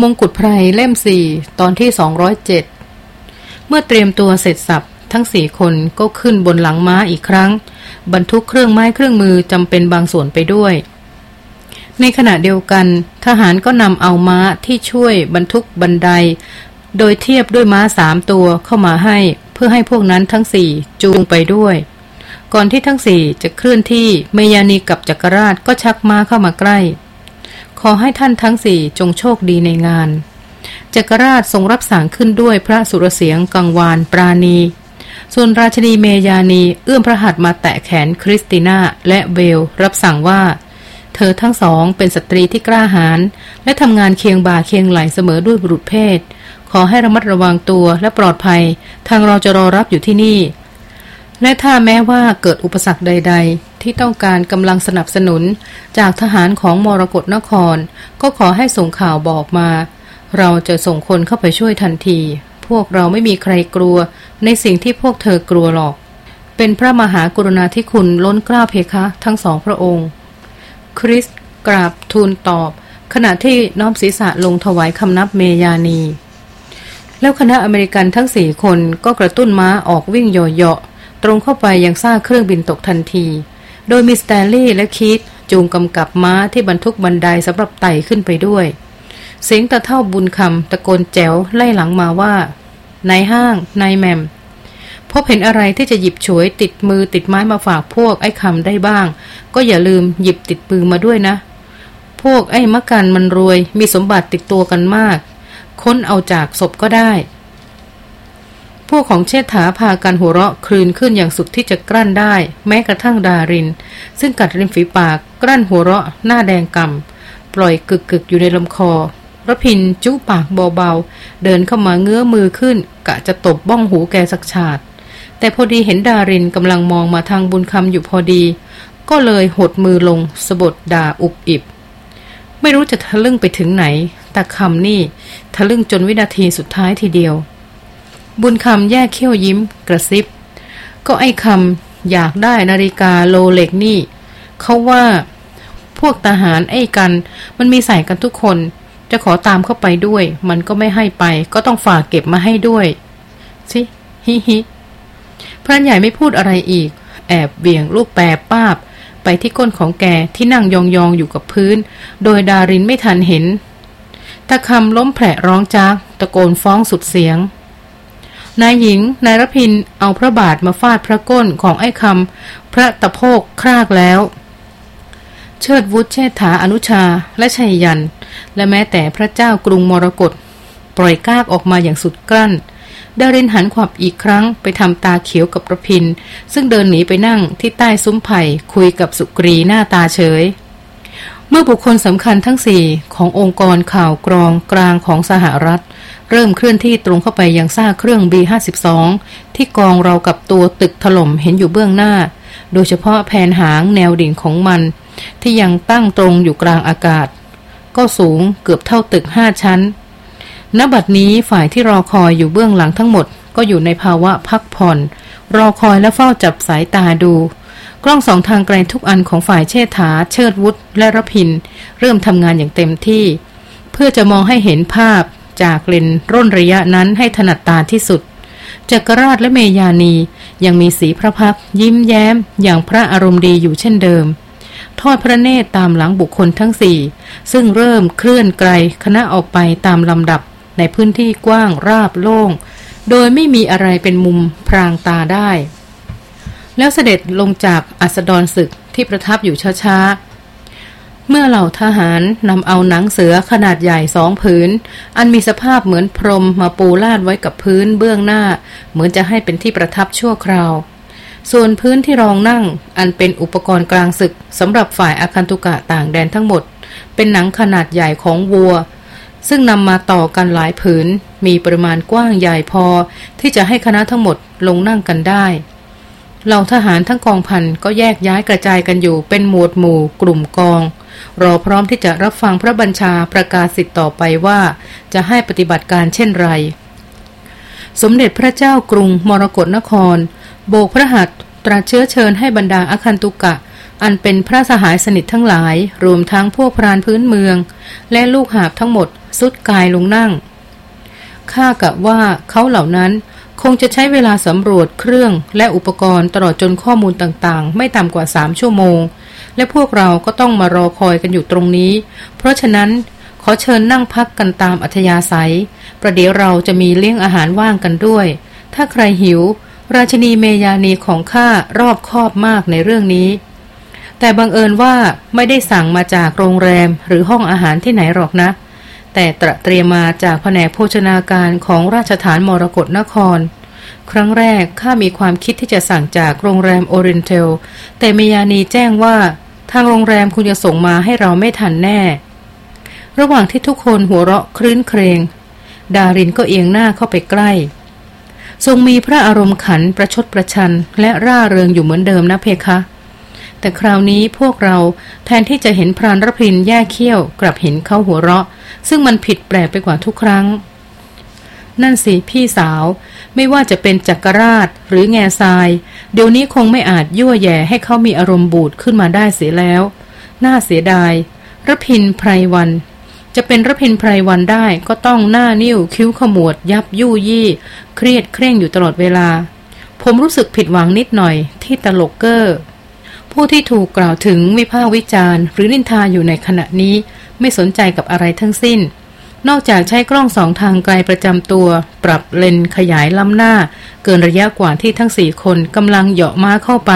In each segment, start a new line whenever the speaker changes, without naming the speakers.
มงกุฎไพรเล่มสี่ตอนที่207เมื่อเตรียมตัวเสร็จสับทั้งสี่คนก็ขึ้นบนหลังม้าอีกครั้ง บรรทุกเครื่องไม้เครื่องมือจำเป็นบางส่วนไปด้วย ในขณะเดียวกัน ทหารก็นำเอาม้าที่ช่วยบรรทุกบันได โดยเทียบด้วยม้าสามตัวเข้ามาให้ เพื่อให้พวกนั้นทั้งสี่จูงไปด้วย ก่อนที่ทั้งสี่จะเคลื่อนที่เมยานีกับจักรราชก็ชักม้าเข้ามาใกล้ ขอให้ท่านทั้งสี่จงโชคดีในงานจักรราชทรงรับสั่งขึ้นด้วยพระสุรเสียงกังวานปราณี ส่วนราชนีเมยานีเอื้อมพระหัตถ์มาแตะแขนคริสติน่าและเบล รับสั่งว่า เธอทั้งสองเป็นสตรีที่กล้าหาญและทำงานเคียงบ่าเคียงไหล่เสมอด้วยบุรุษเพศ ขอให้ระมัดระวังตัวและปลอดภัย ทางเราจะรอรับอยู่ที่นี่ และถ้าแม้ว่าเกิดอุปสรรคใด ๆ ที่ต้องการกำลังสนับสนุนจากทหารของมรกรนคร ก็ขอให้ส่งข่าวบอกมา เราจะส่งคนเข้าไปช่วยทันที พวกเราไม่มีใครกลัว ในสิ่งที่พวกเธอกลัวหรอก เป็นพระมหากรุณาธิคุณล้นกล้าเพคะทั้งสองพระองค์ คริสกราบทูลตอบ ขณะที่น้อมศีรษะลงถวายคำนับเมยานี แล้วคณะอเมริกันทั้งสี่คนก็กระตุ้นม้าออกวิ่งเหาะ ตรงเข้าไปยังซากเครื่องบินตกทันที โดยมิสแตนลี่และคิดจูงกำกับม้าที่บรรทุกบันไดสำหรับไต่ขึ้นไปด้วย เสียงตะเท่าบุญคำตะโกนแจ๋วไล่หลังมาว่านายห้างนายแมม พบเห็นอะไรที่จะหยิบฉวยติดมือติดไม้มาฝากพวกไอ้คำได้บ้าง ก็อย่าลืมหยิบติดปืนมาด้วยนะ พวกไอ้มะกันมันรวยมีสมบัติติดตัวกันมาก ค้นเอาจากศพก็ได้ พวกของเชษฐาพากันหัวเราะคลืนขึ้นอย่างสุดที่จะกลั้นได้ แม้กระทั่งดาริน ซึ่งกัดริมฝีปากกลั้นหัวเราะหน้าแดงกำปล่อยกึกกึกอยู่ในลำคอระพินจุปากเบาๆ เดินเข้ามาเงื้อมือขึ้น กะจะตบบ้องหูแกสักฉาด แต่พอดีเห็นดารินกำลังมองมาทางบุญคำอยู่พอดี ก็เลยหดมือลงสะบดด่าอุบอิบ ไม่รู้จะทะลึ่งไปถึงไหน แต่คำนี่ทะลึ่งจนวินาทีสุดท้ายทีเดียว บุญคำแยกเขี้ยวยิ้มกระซิบ ก็ไอ้คำอยากได้นาฬิกาโลเล็กนี่ เขาว่าพวกทหารไอ้กัน มันมีใส่กันทุกคน จะขอตามเข้าไปด้วย มันก็ไม่ให้ไป ก็ต้องฝากเก็บมาให้ด้วยสิฮิฮิพระใหญ่ไม่พูดอะไรอีก แอบเบี่ยงลูกแปรป้าบ ไปที่ก้นของแกที่นั่งยองๆอยู่กับพื้น โดยดารินไม่ทันเห็นตะคำล้มแผลร้องจากตะโกนฟ้องสุดเสียง นายหญิง นายรพินเอาพระบาทมาฟาดพระก้นของไอ้คำพระตะโพกครากแล้ว เชิดวุฒิเชษฐาอนุชาและชัยยัน และแม้แต่พระเจ้ากรุงมรกตปล่อยกากออกมาอย่างสุดกลั้นดารินหันขวับอีกครั้งไปทำตาเขียวกับระพิน ซึ่งเดินหนีไปนั่งที่ใต้ซุ้มไผ่คุยกับสุกรีหน้าตาเฉย เมื่อบุคคลสำคัญทั้งสี่ขององค์กรข่าวกรองกลางของสหรัฐ เริ่มเคลื่อนที่ตรงเข้าไปยังซากเครื่อง B52 ที่กองเรากับตัวตึกถล่มเห็นอยู่เบื้องหน้า โดยเฉพาะแผนหางแนวดิ่งของมัน ที่ยังตั้งตรงอยู่กลางอากาศ ก็สูงเกือบเท่าตึกห้าชั้น ณ บัดนี้ฝ่ายที่รอคอยอยู่เบื้องหลังทั้งหมด ก็อยู่ในภาวะพักผ่อน รอคอยและเฝ้าจับสายตาดู กล้องสองทางไกลทุกอันของฝ่ายเชษฐา เชิดวุฒและรพิน เริ่มทำงานอย่างเต็มที่ เพื่อจะมองให้เห็นภาพจากเลนร่นระยะนั้นให้ถนัดตาที่สุดจักรราชและเมยานียังมีสีพระพักยิ้มแย้ม อย่างพระอารมณ์ดีอยู่เช่นเดิม ทอดพระเนตรตามหลังบุคคลทั้งสี่ ซึ่งเริ่มเคลื่อนไกลคณะออกไปตามลำดับในพื้นที่กว้างราบโล่ง โดยไม่มีอะไรเป็นมุมพรางตาได้ แล้วเสด็จลงจากอัสดรศึกที่ประทับอยู่ช้าเมื่อเหล่าทหารนำเอาหนังเสือขนาดใหญ่สองผืน อันมีสภาพเหมือนพรมมาปูลาดไว้กับพื้นเบื้องหน้า เหมือนจะให้เป็นที่ประทับชั่วคราว ส่วนพื้นที่รองนั่งอันเป็นอุปกรณ์กลางศึกสำหรับฝ่ายอาคันตุกะต่างแดนทั้งหมด เป็นหนังขนาดใหญ่ของวัวซึ่งนำมาต่อกันหลายผืน มีปริมาณกว้างใหญ่พอ ที่จะให้คณะทั้งหมดลงนั่งกันได้ เหล่าทหารทั้งกองพันก็แยกย้ายกระจายกันอยู่เป็นหมวดหมู่ กลุ่มกอง รอพร้อมที่จะรับฟังพระบัญชาประกาศสิทธิ์ต่อไปว่า จะให้ปฏิบัติการเช่นไร สมเด็จพระเจ้ากรุงมรกรนคร โบกพระหัตตรัสเชื้อเชิญให้บรรดาอาคันตุกะ อันเป็นพระสหายสนิททั้งหลาย รวมทั้งพวกพรานพื้นเมือง และลูกหาบทั้งหมดสุดกายลงนั่งข้ากับว่าเขาเหล่านั้น คงจะใช้เวลาสำรวจเครื่องและอุปกรณ์ตลอดจนข้อมูลต่างๆ ไม่ต่ำกว่าสามชั่วโมง และพวกเราก็ต้องมารอคอยกันอยู่ตรงนี้ เพราะฉะนั้นขอเชิญนั่งพักกันตามอัธยาศัย ประเดี๋ยวเราจะมีเลี้ยงอาหารว่างกันด้วย ถ้าใครหิว ราชนีเมยานีของข้ารอบคอบมากในเรื่องนี้ แต่บังเอิญว่าไม่ได้สั่งมาจากโรงแรมหรือห้องอาหารที่ไหนหรอกนะ แต่ตระเตรียมมาจากแผนกโภชนาการของราชฐานมรกรนคร ครั้งแรกข้ามีความคิดที่จะสั่งจากโรงแรมโอเรนเทล แต่เมยานีแจ้งว่าทางโรงแรมคุณจะส่งมาให้เราไม่ทันแน่ ระหว่างที่ทุกคนหัวเราะครื้นเครง ดารินก็เอียงหน้าเข้าไปใกล้ ทรงมีพระอารมณ์ขันประชดประชันและร่าเริงอยู่เหมือนเดิมนะเพคะ แต่คราวนี้พวกเราแทนที่จะเห็นพรานรพินแย่เขี้ยวกลับเห็นเขาหัวเราะ ซึ่งมันผิดแปลกไปกว่าทุกครั้ง นั่นสิพี่สาว ไม่ว่าจะเป็นจักรราชหรือแง่ทราย เดี๋ยวนี้คงไม่อาจยั่วแย่ให้เขามีอารมณ์บูดขึ้นมาได้เสียแล้ว น่าเสียดายรพินไพรวัน จะเป็นรพินไพรวันได้ก็ต้องหน้านิ้วคิ้วขมวด ยับยู่ยี่ เครียดเคร่งอยู่ตลอดเวลา ผมรู้สึกผิดหวังนิดหน่อยที่ตลกเกอร์ ผู้ที่ถูกกล่าวถึงวิพากษ์วิจารณ์ หรือนินทาอยู่ในขณะนี้ไม่สนใจกับอะไรทั้งสิ้น นอกจากใช้กล้องสองทางไกลประจำตัว ปรับเลนขยายล้ำหน้า เกินระยะกว่าที่ทั้งสี่คนกำลังเหาะม้าเข้าไป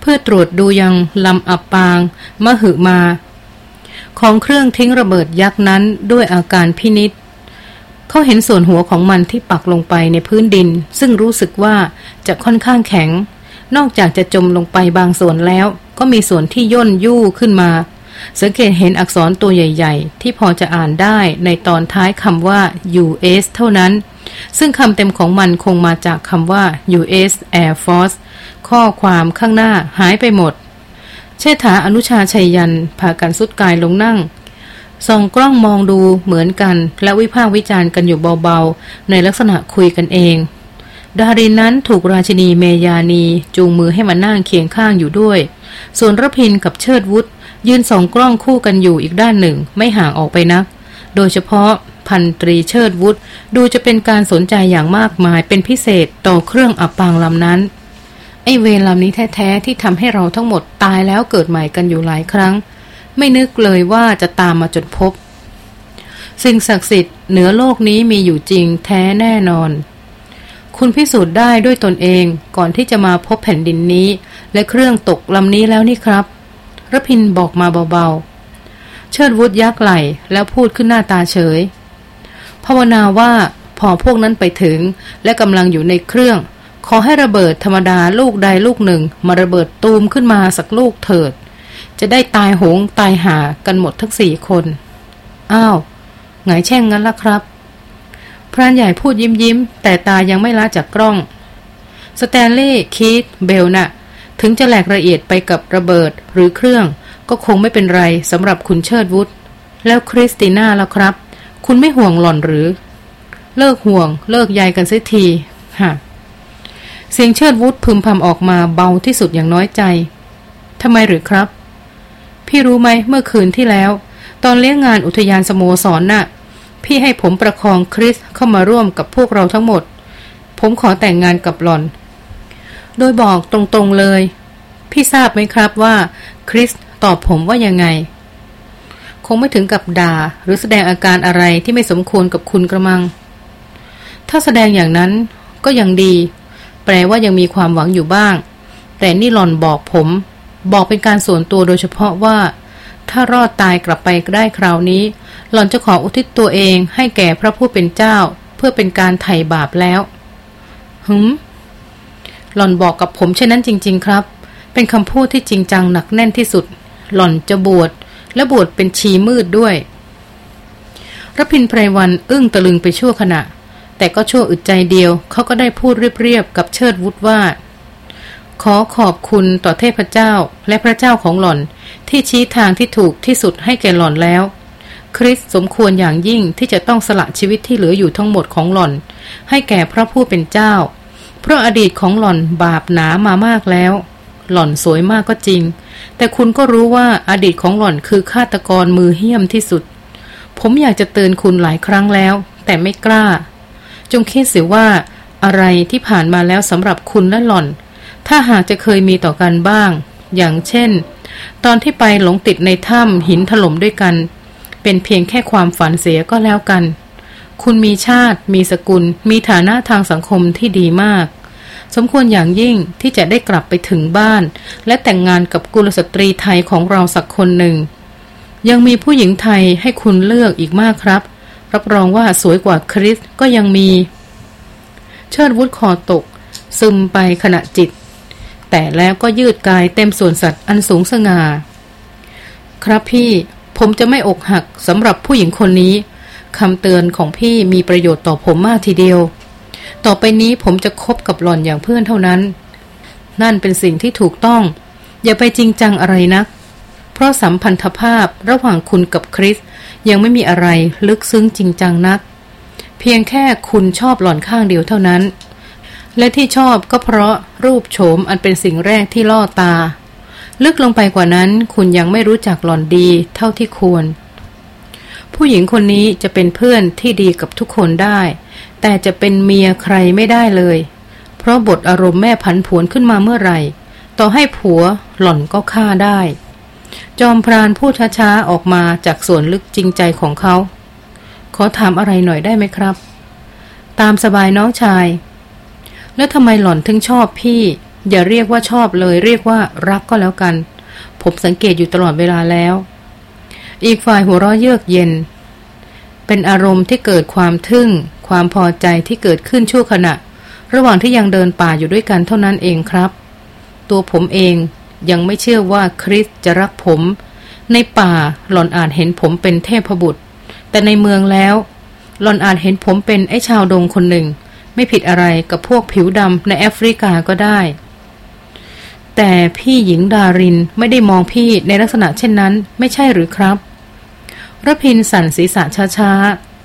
เพื่อตรวจดูยังลำอับปาง มหึมา ของเครื่องทิ้งระเบิดยักษ์นั้นด้วยอาการพินิษเขาเห็นส่วนหัวของมันที่ปักลงไปในพื้นดิน ซึ่งรู้สึกว่าจะค่อนข้างแข็ง นอกจากจะจมลงไปบางส่วนแล้ว ก็มีส่วนที่ย่นยู่ขึ้นมา สังเกตเห็นอักษรตัวใหญ่ ๆ ที่พอจะอ่านได้ในตอนท้ายคำว่า US เท่านั้น ซึ่งคำเต็มของมันคงมาจากคำว่า US Air Force ข้อความข้างหน้าหายไปหมด เชษฐาอนุชาชัยยันพากันสุดกายลงนั่งส่องกล้องมองดูเหมือนกัน และวิพากษ์วิจารณ์กันอยู่เบาๆ ในลักษณะคุยกันเอง ดารินนั้นถูกราชินีเมยานีจูงมือให้มานั่งเคียงข้างอยู่ด้วย ส่วนรพินกับเชิดวุฒยืนสองกล้องคู่กันอยู่อีกด้านหนึ่งไม่ห่างออกไปนัก โดยเฉพาะพันตรีเชิดวุฒดูจะเป็นการสนใจอย่างมากมายเป็นพิเศษต่อเครื่องอับปางลำนั้น ไอเวรลำนี้แท้ๆที่ทำให้เราทั้งหมดตายแล้วเกิดใหม่กันอยู่หลายครั้ง ไม่นึกเลยว่าจะตามมาจนพบ สิ่งศักดิ์สิทธิ์เหนือโลกนี้มีอยู่จริงแท้แน่นอน คุณพิสูจน์ได้ด้วยตนเองก่อนที่จะมาพบแผ่นดินนี้ และเครื่องตกลำนี้แล้วนี่ครับระพินบอกมาเบาๆ เชิดวุฒยักไหลแล้วพูดขึ้นหน้าตาเฉย ภาวนาว่าพอพวกนั้นไปถึง และกำลังอยู่ในเครื่อง ขอให้ระเบิดธรรมดาลูกใดลูกหนึ่ง มาระเบิดตูมขึ้นมาสักลูกเถิด จะได้ตายหงตายหากันหมดทั้งสี่คน อ้าวไงแช่งงั้นล่ะครับ พรานใหญ่พูดยิ้มยิ้ม แต่ตายังไม่ละจากกล้อง สแตนเล่คีตเบลนะ่ะ ถึงจะแหลกละเอียดไปกับระเบิดหรือเครื่อง ก็คงไม่เป็นไรสำหรับคุณเชิดวุธและคริสติน่าแล้วครับ คุณไม่ห่วงหล่อนหรือ เลิกห่วง เลิกใยกันเสียทีฮะเสียงเชิดวุธพึมพำออกมาเบาที่สุดอย่างน้อยใจทำไมหรือครับ พี่รู้ไหมเมื่อคืนที่แล้ว ตอนเลี้ยงงานอุทยานสโมสรน่ะ พี่ให้ผมประคองคริสเข้ามาร่วมกับพวกเราทั้งหมด ผมขอแต่งงานกับหลอน โดยบอกตรงๆเลย พี่ทราบไหมครับว่า คริสตอบผมว่ายังไง คงไม่ถึงกับด่าหรือแสดงอาการอะไรที่ไม่สมควรกับคุณกระมัง ถ้าแสดงอย่างนั้นก็ยังดี แปลว่ายังมีความหวังอยู่บ้าง แต่นี่หลอนบอกผม บอกเป็นการส่วนตัวโดยเฉพาะว่า ถ้ารอดตายกลับไปได้คราวนี้ หล่อนจะขออุทิศตัวเองให้แก่พระผู้เป็นเจ้า เพื่อเป็นการไถ่บาปแล้วหืมหล่อนบอกกับผมเช่นนั้นจริง ๆ ครับ เป็นคำพูดที่จริงจังหนักแน่นที่สุด หล่อนจะบวชและบวชเป็นชีมืดด้วยรพินไพรวันอึ้งตะลึงไปชั่วขณะ แต่ก็ชั่วอึดใจเดียวเขาก็ได้พูดเรียบๆกับเชิดวุฒว่า ขอขอบคุณต่อเทพเจ้าและพระเจ้าของหล่อน ที่ชี้ทางที่ถูกที่สุดให้แก่หล่อนแล้ว คริสสมควรอย่างยิ่งที่จะต้องสละชีวิตที่เหลืออยู่ทั้งหมดของหล่อน ให้แก่พระผู้เป็นเจ้า เพราะอดีตของหล่อนบาปหนามามากแล้ว หล่อนสวยมากก็จริง แต่คุณก็รู้ว่าอดีตของหล่อนคือฆาตกรมือเหี้ยมที่สุด ผมอยากจะเตือนคุณหลายครั้งแล้ว แต่ไม่กล้า จงคิดเสียว่าอะไรที่ผ่านมาแล้วสำหรับคุณและหล่อน ถ้าหากจะเคยมีต่อกันบ้าง อย่างเช่น ตอนที่ไปหลงติดในถ้ำหินถล่มด้วยกัน เป็นเพียงแค่ความฝันเสียก็แล้วกัน คุณมีชาติ มีสกุล มีฐานะทางสังคมที่ดีมาก สมควรอย่างยิ่งที่จะได้กลับไปถึงบ้าน และแต่งงานกับกุลสตรีไทยของเราสักคนหนึ่ง ยังมีผู้หญิงไทยให้คุณเลือกอีกมากครับ รับรองว่าสวยกว่าคริสก็ยังมี เชิดวุฒคอตกซึมไปขณะจิต แต่แล้วก็ยืดกายเต็มส่วนสัตว์อันสูงสง่า ครับพี่ผมจะไม่อกหักสำหรับผู้หญิงคนนี้คำเตือนของพี่มีประโยชน์ต่อผมมากทีเดียว ต่อไปนี้ผมจะคบกับหล่อนอย่างเพื่อนเท่านั้น นั่นเป็นสิ่งที่ถูกต้อง อย่าไปจริงจังอะไรนัก เพราะสัมพันธภาพระหว่างคุณกับคริส ยังไม่มีอะไรลึกซึ้งจริงจังนัก เพียงแค่คุณชอบหล่อนข้างเดียวเท่านั้น และที่ชอบก็เพราะรูปโฉมอันเป็นสิ่งแรกที่ล่อตา ลึกลงไปกว่านั้นคุณยังไม่รู้จักหล่อนดีเท่าที่ควร ผู้หญิงคนนี้จะเป็นเพื่อนที่ดีกับทุกคนได้ แต่จะเป็นเมียใครไม่ได้เลย เพราะบทอารมณ์แม่พันผวนขึ้นมาเมื่อไหร่ ต่อให้ผัวหล่อนก็ฆ่าได้ จอมพรานพูดช้าๆออกมาจากส่วนลึกจริงใจของเขา ขอถามอะไรหน่อยได้ไหมครับ ตามสบายน้องชาย แล้วทำไมหล่อนถึงชอบพี่ อย่าเรียกว่าชอบเลย เรียกว่ารักก็แล้วกัน ผมสังเกตอยู่ตลอดเวลาแล้ว อีกฝ่ายหัวเราะเยือกเย็น เป็นอารมณ์ที่เกิดความทึ่ง ความพอใจที่เกิดขึ้นชั่วขณะ ระหว่างที่ยังเดินป่าอยู่ด้วยกันเท่านั้นเองครับ ตัวผมเองยังไม่เชื่อว่าคริสจะรักผม ในป่าหล่อนอาจเห็นผมเป็นเทพบุตร แต่ในเมืองแล้ว หล่อนอาจเห็นผมเป็นไอ้ชาวดงคนหนึ่ง ไม่ผิดอะไรกับพวกผิวดำในแอฟริกาก็ได้ แต่พี่หญิงดารินไม่ได้มองพี่ในลักษณะเช่นนั้น ไม่ใช่หรือครับรพินสั่นศีรษะช้า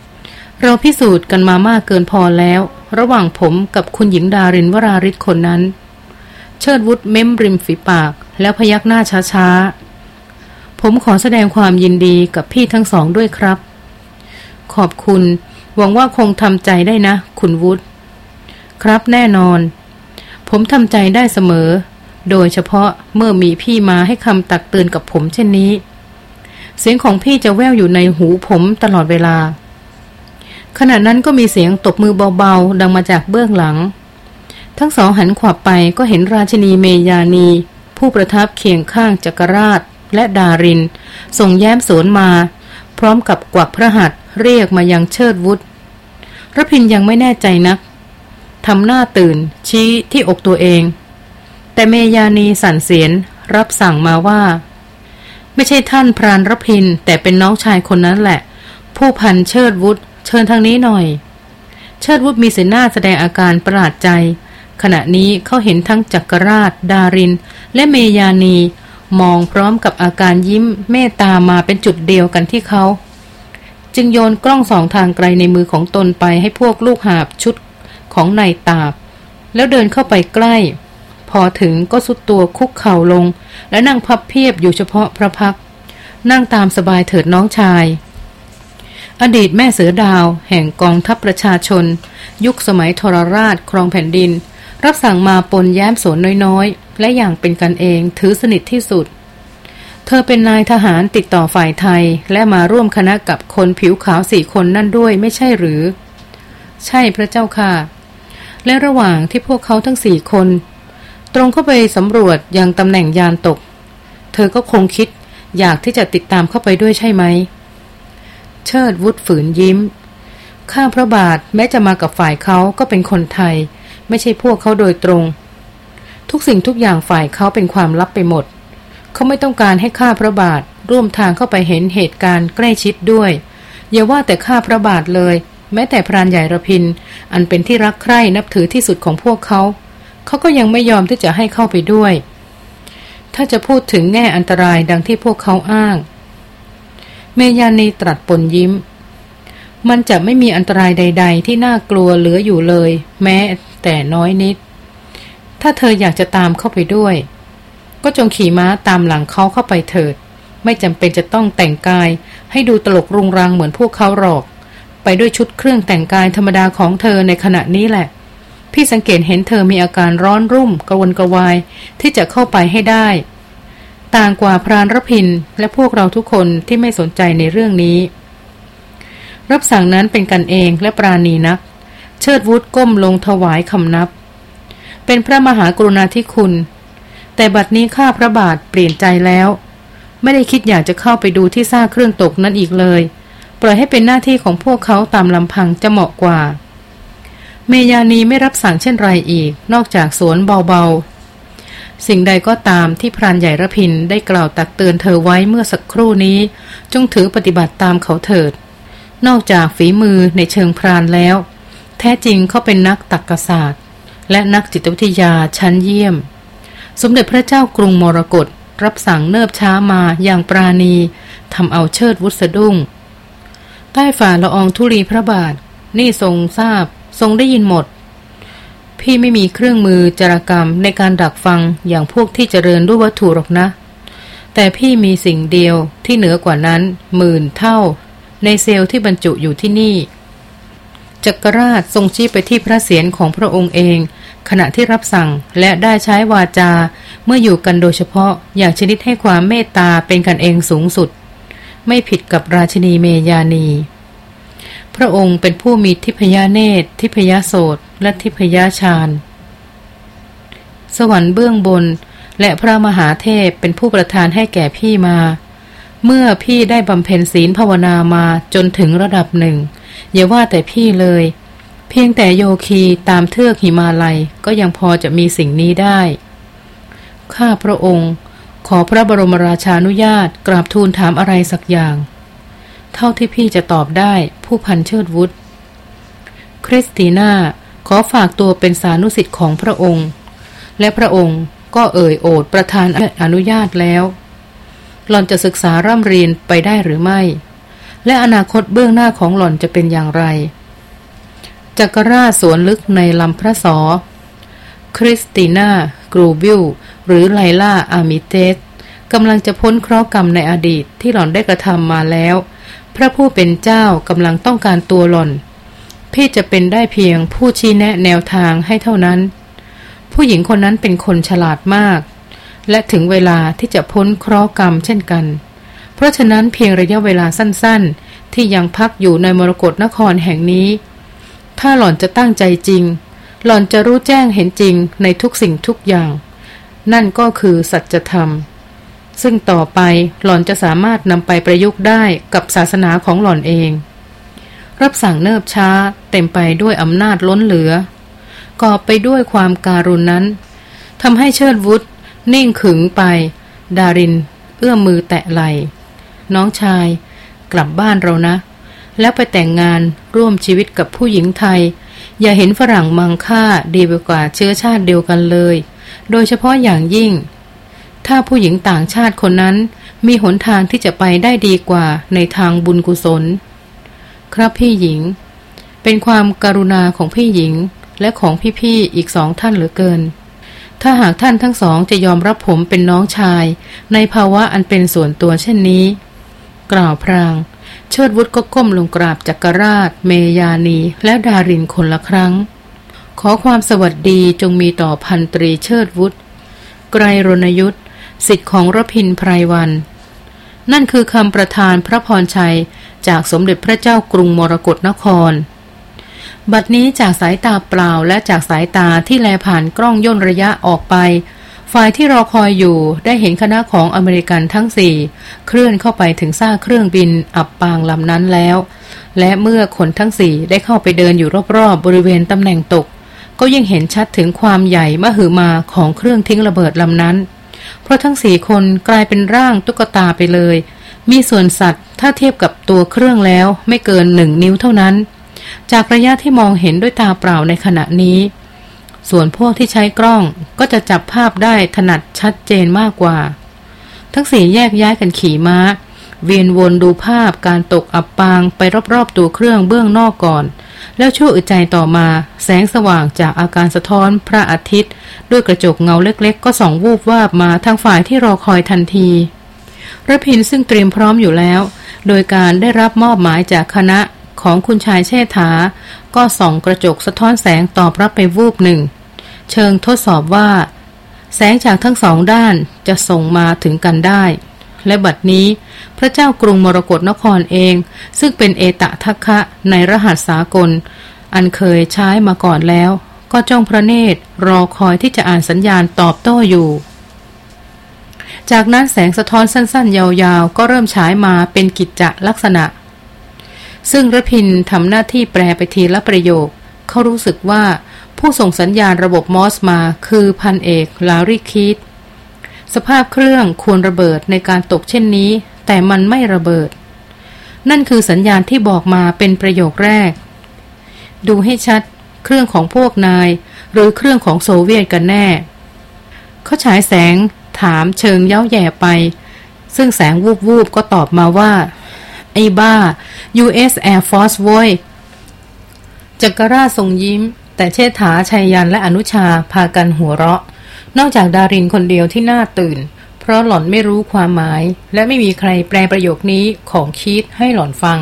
ๆ เราพิสูจน์กันมามากเกินพอแล้ว ระหว่างผมกับคุณหญิงดารินวราริศคนนั้น เชิดวุฒเม้มริมฝีปากแล้วพยักหน้าช้าๆ ผมขอแสดงความยินดีกับพี่ทั้งสองด้วยครับ ขอบคุณ หวังว่าคงทำใจได้นะ คุณวุฒิ ครับแน่นอน ผมทำใจได้เสมอ โดยเฉพาะเมื่อมีพี่มาให้คำตักเตือนกับผมเช่นนี้ เสียงของพี่จะแววอยู่ในหูผมตลอดเวลา ขณะนั้นก็มีเสียงตบมือเบาๆ ดังมาจากเบื้องหลัง ทั้งสองหันขวับไปก็เห็นราชินีเมยานี ผู้ประทับเคียงข้างจักรราชและดาริน ส่งแย้มสวนมา พร้อมกับกวักพระหัตเรียกมายังเชิดวุฒรพินยังไม่แน่ใจนัก ทำหน้าตื่น ชี้ที่อกตัวเอง แต่เมยานีสั่นเสียนรับสั่งมาว่า ไม่ใช่ท่านพรานรพิน แต่เป็นน้องชายคนนั้นแหละ ผู้พันเชิดวุฒเชิญทางนี้หน่อย เชิดวุฒมีสีหน้าแสดงอาการประหลาดใจ ขณะนี้เขาเห็นทั้งจักรราช ดาริน และเมยานี มองพร้อมกับอาการยิ้มเมตตามาเป็นจุดเดียวกันที่เขาจึงโยนกล้องสองทางไกลในมือของตนไปให้พวกลูกหาบชุด ของนายตาบ แล้วเดินเข้าไปใกล้ พอถึงก็สุดตัวคุกเข่าลง และนั่งพับเพียบอยู่เฉพาะพระพัก นั่งตามสบายเถิดน้องชาย อดีตแม่เสือดาว แห่งกองทัพประชาชน ยุคสมัยทรราชครองแผ่นดิน รับสั่งมาปนแย้มสนน้อยๆ และอย่างเป็นกันเองถือสนิทที่สุดเธอเป็นนายทหารติดต่อฝ่ายไทยและมาร่วมคณะกับคนผิวขาวสี่คนนั่นด้วยไม่ใช่หรือ ใช่พระเจ้าค่ะ และระหว่างที่พวกเขาทั้งสี่คน ตรงเข้าไปสำรวจยังตำแหน่งยานตก เธอก็คงคิดอยากที่จะติดตามเข้าไปด้วยใช่ไหม เชิดวุฒฝืนยิ้ม ข้าพระบาทแม้จะมากับฝ่ายเขาก็เป็นคนไทย ไม่ใช่พวกเขาโดยตรง ทุกสิ่งทุกอย่างฝ่ายเขาเป็นความลับไปหมด เขาไม่ต้องการให้ข้าพระบาทร่วมทางเข้าไปเห็นเหตุการณ์ใกล้ชิดด้วย อย่าว่าแต่ข้าพระบาทเลย แม้แต่พรานใหญ่ระพิน อันเป็นที่รักใคร่นับถือที่สุดของพวกเขา เขาก็ยังไม่ยอมที่จะให้เข้าไปด้วย ถ้าจะพูดถึงแง่อันตรายดังที่พวกเขาอ้าง เมยานีตรัสปนยิ้ม มันจะไม่มีอันตรายใด ๆ ที่น่ากลัวเหลืออยู่เลย แม้แต่น้อยนิด ถ้าเธออยากจะตามเข้าไปด้วย ก็จงขี่ม้าตามหลังเขาเข้าไปเถิด ไม่จำเป็นจะต้องแต่งกาย ให้ดูตลกรุงรังเหมือนพวกเขาหรอก ไปด้วยชุดเครื่องแต่งกายธรรมดาของเธอในขณะนี้แหละ พี่สังเกตเห็นเธอมีอาการร้อนรุ่มกระวนกระวาย ที่จะเข้าไปให้ได้ ต่างกว่าพรานรพินและพวกเราทุกคนที่ไม่สนใจในเรื่องนี้ รับสั่งนั้นเป็นกันเองและปราณีนัก เชิดวุฒก้มลงถวายคำนับ เป็นพระมหากรุณาธิคุณ แต่บัดนี้ข้าพระบาทเปลี่ยนใจแล้ว ไม่ได้คิดอยากจะเข้าไปดูที่ซากเครื่องตกนั้นอีกเลย ล่อยให้เป็นหน้าที่ของพวกเขาตามลำพังจะเหมาะกว่า เมยานีไม่รับสั่งเช่นไรอีก นอกจากสวนเบาๆ สิ่งใดก็ตามที่พรานใหญ่ระพินได้กล่าวตักเตือนเธอไว้เมื่อสักครู่นี้ จงถือปฏิบัติตามเขาเถิด นอกจากฝีมือในเชิงพรานแล้ว แท้จริงเขาเป็นนักตักกศาสตร์ และนักจิตวิทยาชั้นเยี่ยม สมเด็จพระเจ้ากรุงมรกตรับสั่งเนิบช้ามาอย่างปราณีทำเอาเชิดวุฒสะดุ้ง ใต้ฝ่าละอองธุลีพระบาท นี่ทรงทราบ ทรงได้ยินหมด พี่ไม่มีเครื่องมือจารกรรมในการดักฟังอย่างพวกที่เจริญด้วยวัตถุหรอกนะ แต่พี่มีสิ่งเดียวที่เหนือกว่านั้น หมื่นเท่า ในเซลล์ที่บรรจุอยู่ที่นี่จักรราชทรงชี้ไปที่พระเศียรของพระองค์เอง ขณะที่รับสั่งและได้ใช้วาจา เมื่ออยู่กันโดยเฉพาะอย่างชนิดให้ความเมตตาเป็นกันเองสูงสุด ไม่ผิดกับราชินีเมยานี พระองค์เป็นผู้มีทิพยาเนตร ทิพยาโสตและทิพยาชาญ สวรรค์เบื้องบนและพระมหาเทพเป็นผู้ประทานให้แก่พี่มา เมื่อพี่ได้บำเพ็ญศีลภาวนามาจนถึงระดับหนึ่ง อย่าว่าแต่พี่เลย เพียงแต่โยคีตามเทือกหิมาลัยก็ยังพอจะมีสิ่งนี้ได้ ข้าพระองค์ ขอพระบรมราชานุญาตกราบทูลถามอะไรสักอย่าง เท่าที่พี่จะตอบได้ผู้พันเชิดวุฒิคริสติน่าขอฝากตัวเป็นสานุสิทธิ์ของพระองค์ และพระองค์ก็เอ่ยโอดประธานอนุญาตแล้ว หล่อนจะศึกษาร่ำเรียนไปได้หรือไม่ และอนาคตเบื้องหน้าของหล่อนจะเป็นอย่างไร จักรราสรวลลึกในลำพระศอ คริสติน่ากรูบิล หรือไลล่าอามิเตสกำลังจะพ้นเคราะห์กรรมในอดีตที่หล่อนได้กระทำมาแล้ว พระผู้เป็นเจ้ากำลังต้องการตัวหล่อน พี่จะเป็นได้เพียงผู้ชี้แนะแนวทางให้เท่านั้น ผู้หญิงคนนั้นเป็นคนฉลาดมาก และถึงเวลาที่จะพ้นเคราะห์กรรมเช่นกัน เพราะฉะนั้นเพียงระยะเวลาสั้นๆ ที่ยังพักอยู่ในมรกรนครแห่งนี้ ถ้าหล่อนจะตั้งใจจริง หล่อนจะรู้แจ้งเห็นจริงในทุกสิ่งทุกอย่าง นั่นก็คือสัจธรรม ซึ่งต่อไปหล่อนจะสามารถนำไปประยุกต์ได้กับศาสนาของหล่อนเอง รับสั่งเนิบช้าเต็มไปด้วยอำนาจล้นเหลือกอบไปด้วยความการุณนั้นทำให้เชิดวุฒนิ่งขึงไป ดาริน เอื้อมมือแตะไหลน้องชายกลับบ้านเรานะ แล้วไปแต่งงานร่วมชีวิตกับผู้หญิงไทย อย่าเห็นฝรั่งมังค่าดีไปกว่าเชื้อชาติเดียวกันเลย โดยเฉพาะอย่างยิ่ง ถ้าผู้หญิงต่างชาติคนนั้นมีหนทางที่จะไปได้ดีกว่าในทางบุญกุศล ครับพี่หญิง เป็นความการุณาของพี่หญิงและของพี่ๆอีกสองท่านเหลือเกิน ถ้าหากท่านทั้งสองจะยอมรับผมเป็นน้องชาย ในภาวะอันเป็นส่วนตัวเช่นนี้ กล่าวพราง เชิดวุฒก็ก้มลงกราบจักรราช เมยานี และดารินคนละครั้ง ขอความสวัสดีจงมีต่อพันตรีเชิดวุฒิไกรรณยุทธสิทธิ์ของรพินไพรวัน นั่นคือคำประธานพระพรชัยจากสมเด็จพระเจ้ากรุงมรกรนคร บัดนี้จากสายตาเปล่าและจากสายตาที่แลผ่านกล้องย่นระยะออกไป ฝ่ายที่รอคอยอยู่ได้เห็นคณะของอเมริกันทั้งสี่เคลื่อนเข้าไปถึงซากเครื่องบินอับปางลำนั้นแล้ว และเมื่อคนทั้งสี่ได้เข้าไปเดินอยู่รอบๆบริเวณตำแหน่งตก ก็ยิ่งเห็นชัดถึงความใหญ่มหึมาของเครื่องทิ้งระเบิดลำนั้น เพราะทั้งสี่คนกลายเป็นร่างตุ๊กตาไปเลย มีส่วนสัตว์ถ้าเทียบกับตัวเครื่องแล้วไม่เกินหนึ่งนิ้วเท่านั้น จากระยะที่มองเห็นด้วยตาเปล่าในขณะนี้ ส่วนพวกที่ใช้กล้องก็จะจับภาพได้ถนัดชัดเจนมากกว่า ทั้งสี่แยกย้ายกันขี่ม้า เวียนวนดูภาพการตกอับปางไปรอบๆตัวเครื่องเบื้องนอกก่อน แล้วชั่วอึดใจต่อมาแสงสว่างจากอาการสะท้อนพระอาทิตย์ ด้วยกระจกเงาเล็กๆ ก็ส่องวูบวาบมาทางฝ่ายที่รอคอยทันทีระพินซึ่งเตรียมพร้อมอยู่แล้ว โดยการได้รับมอบหมายจากคณะของคุณชายเชษฐา ก็ส่องกระจกสะท้อนแสงตอบรับไปวูบหนึ่ง เชิงทดสอบว่า แสงจากทั้งสองด้านจะส่งมาถึงกันได้ และบัดนี้ พระเจ้ากรุงมรกรนครเอง ซึ่งเป็นเอตะทัคคะในรหัสสากล อันเคยใช้มาก่อนแล้ว ก็จ้องพระเนตรรอคอยที่จะอ่านสัญญาณตอบโต้อยู่ จากนั้นแสงสะท้อนสั้นๆ ยาวๆ ก็เริ่มฉายมาเป็นกิจจะลักษณะ ซึ่งระพินทำหน้าที่แปลไปทีละประโยค เขารู้สึกว่าผู้ส่งสัญญาณระบบมอสมาคือพันเอกลาริคิด สภาพเครื่องควรระเบิดในการตกเช่นนี้ แต่มันไม่ระเบิด นั่นคือสัญญาณที่บอกมาเป็นประโยคแรก ดูให้ชัด เครื่องของพวกนาย หรือเครื่องของโซเวียตกันแน่ เขาฉายแสง ถามเชิงเย้าแย่ไป ซึ่งแสงวูบวูบก็ตอบมาว่า ไอ้บ้า U.S. Air Force โวยจักรราชทรงยิ้ม แต่เชษฐาชัยยันและอนุชาพากันหัวเราะ นอกจากดารินคนเดียวที่น่าตื่น เพราะหล่อนไม่รู้ความหมาย และไม่มีใครแปลประโยคนี้ของคิดให้หล่อนฟัง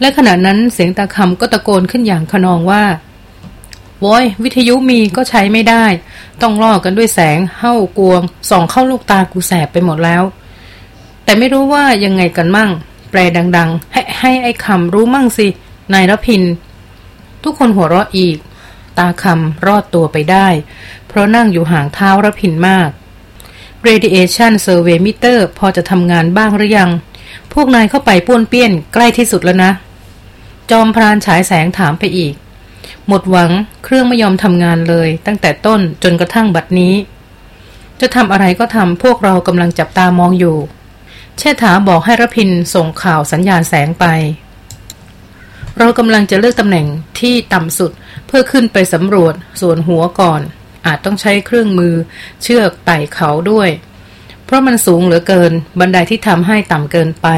และขณะนั้นเสียงตาคำก็ตะโกนขึ้นอย่างขนองว่าโว้ยวิทยุมีก็ใช้ไม่ได้ ต้องล่อกันด้วยแสงเฮ้ากวง ส่องเข้าลูกตากูแสบไปหมดแล้ว แต่ไม่รู้ว่ายังไงกันมั่ง แปลดัง ๆ ให้ให้ไอ้คำรู้มั่งสิ นายรพิน ทุกคนหัวเราะอีก ตาคำรอดตัวไปได้เราะนั่งอยู่ห่างเท้ารพินมาก Radiation Survey Meter พอจะทำงานบ้างหรือยัง พวกนายเข้าไปป้วนเปี้ยนใกล้ที่สุดแล้วนะ จอมพรานฉายแสงถามไปอีก หมดหวังเครื่องไม่ยอมทำงานเลย ตั้งแต่ต้นจนกระทั่งบัดนี้ จะทำอะไรก็ทำพวกเรากำลังจับตามองอยู่ เชษฐาบอกให้รพินส่งข่าวสัญญาณแสงไป เรากำลังจะเลือกตำแหน่งที่ต่ำสุดเพื่อขึ้นไปสำรวจส่วนหัวก่อน อาจต้องใช้เครื่องมือ เชือกไต่เขาด้วย เพราะมันสูงเหลือเกิน บันไดที่ทำให้ต่ำเกินไป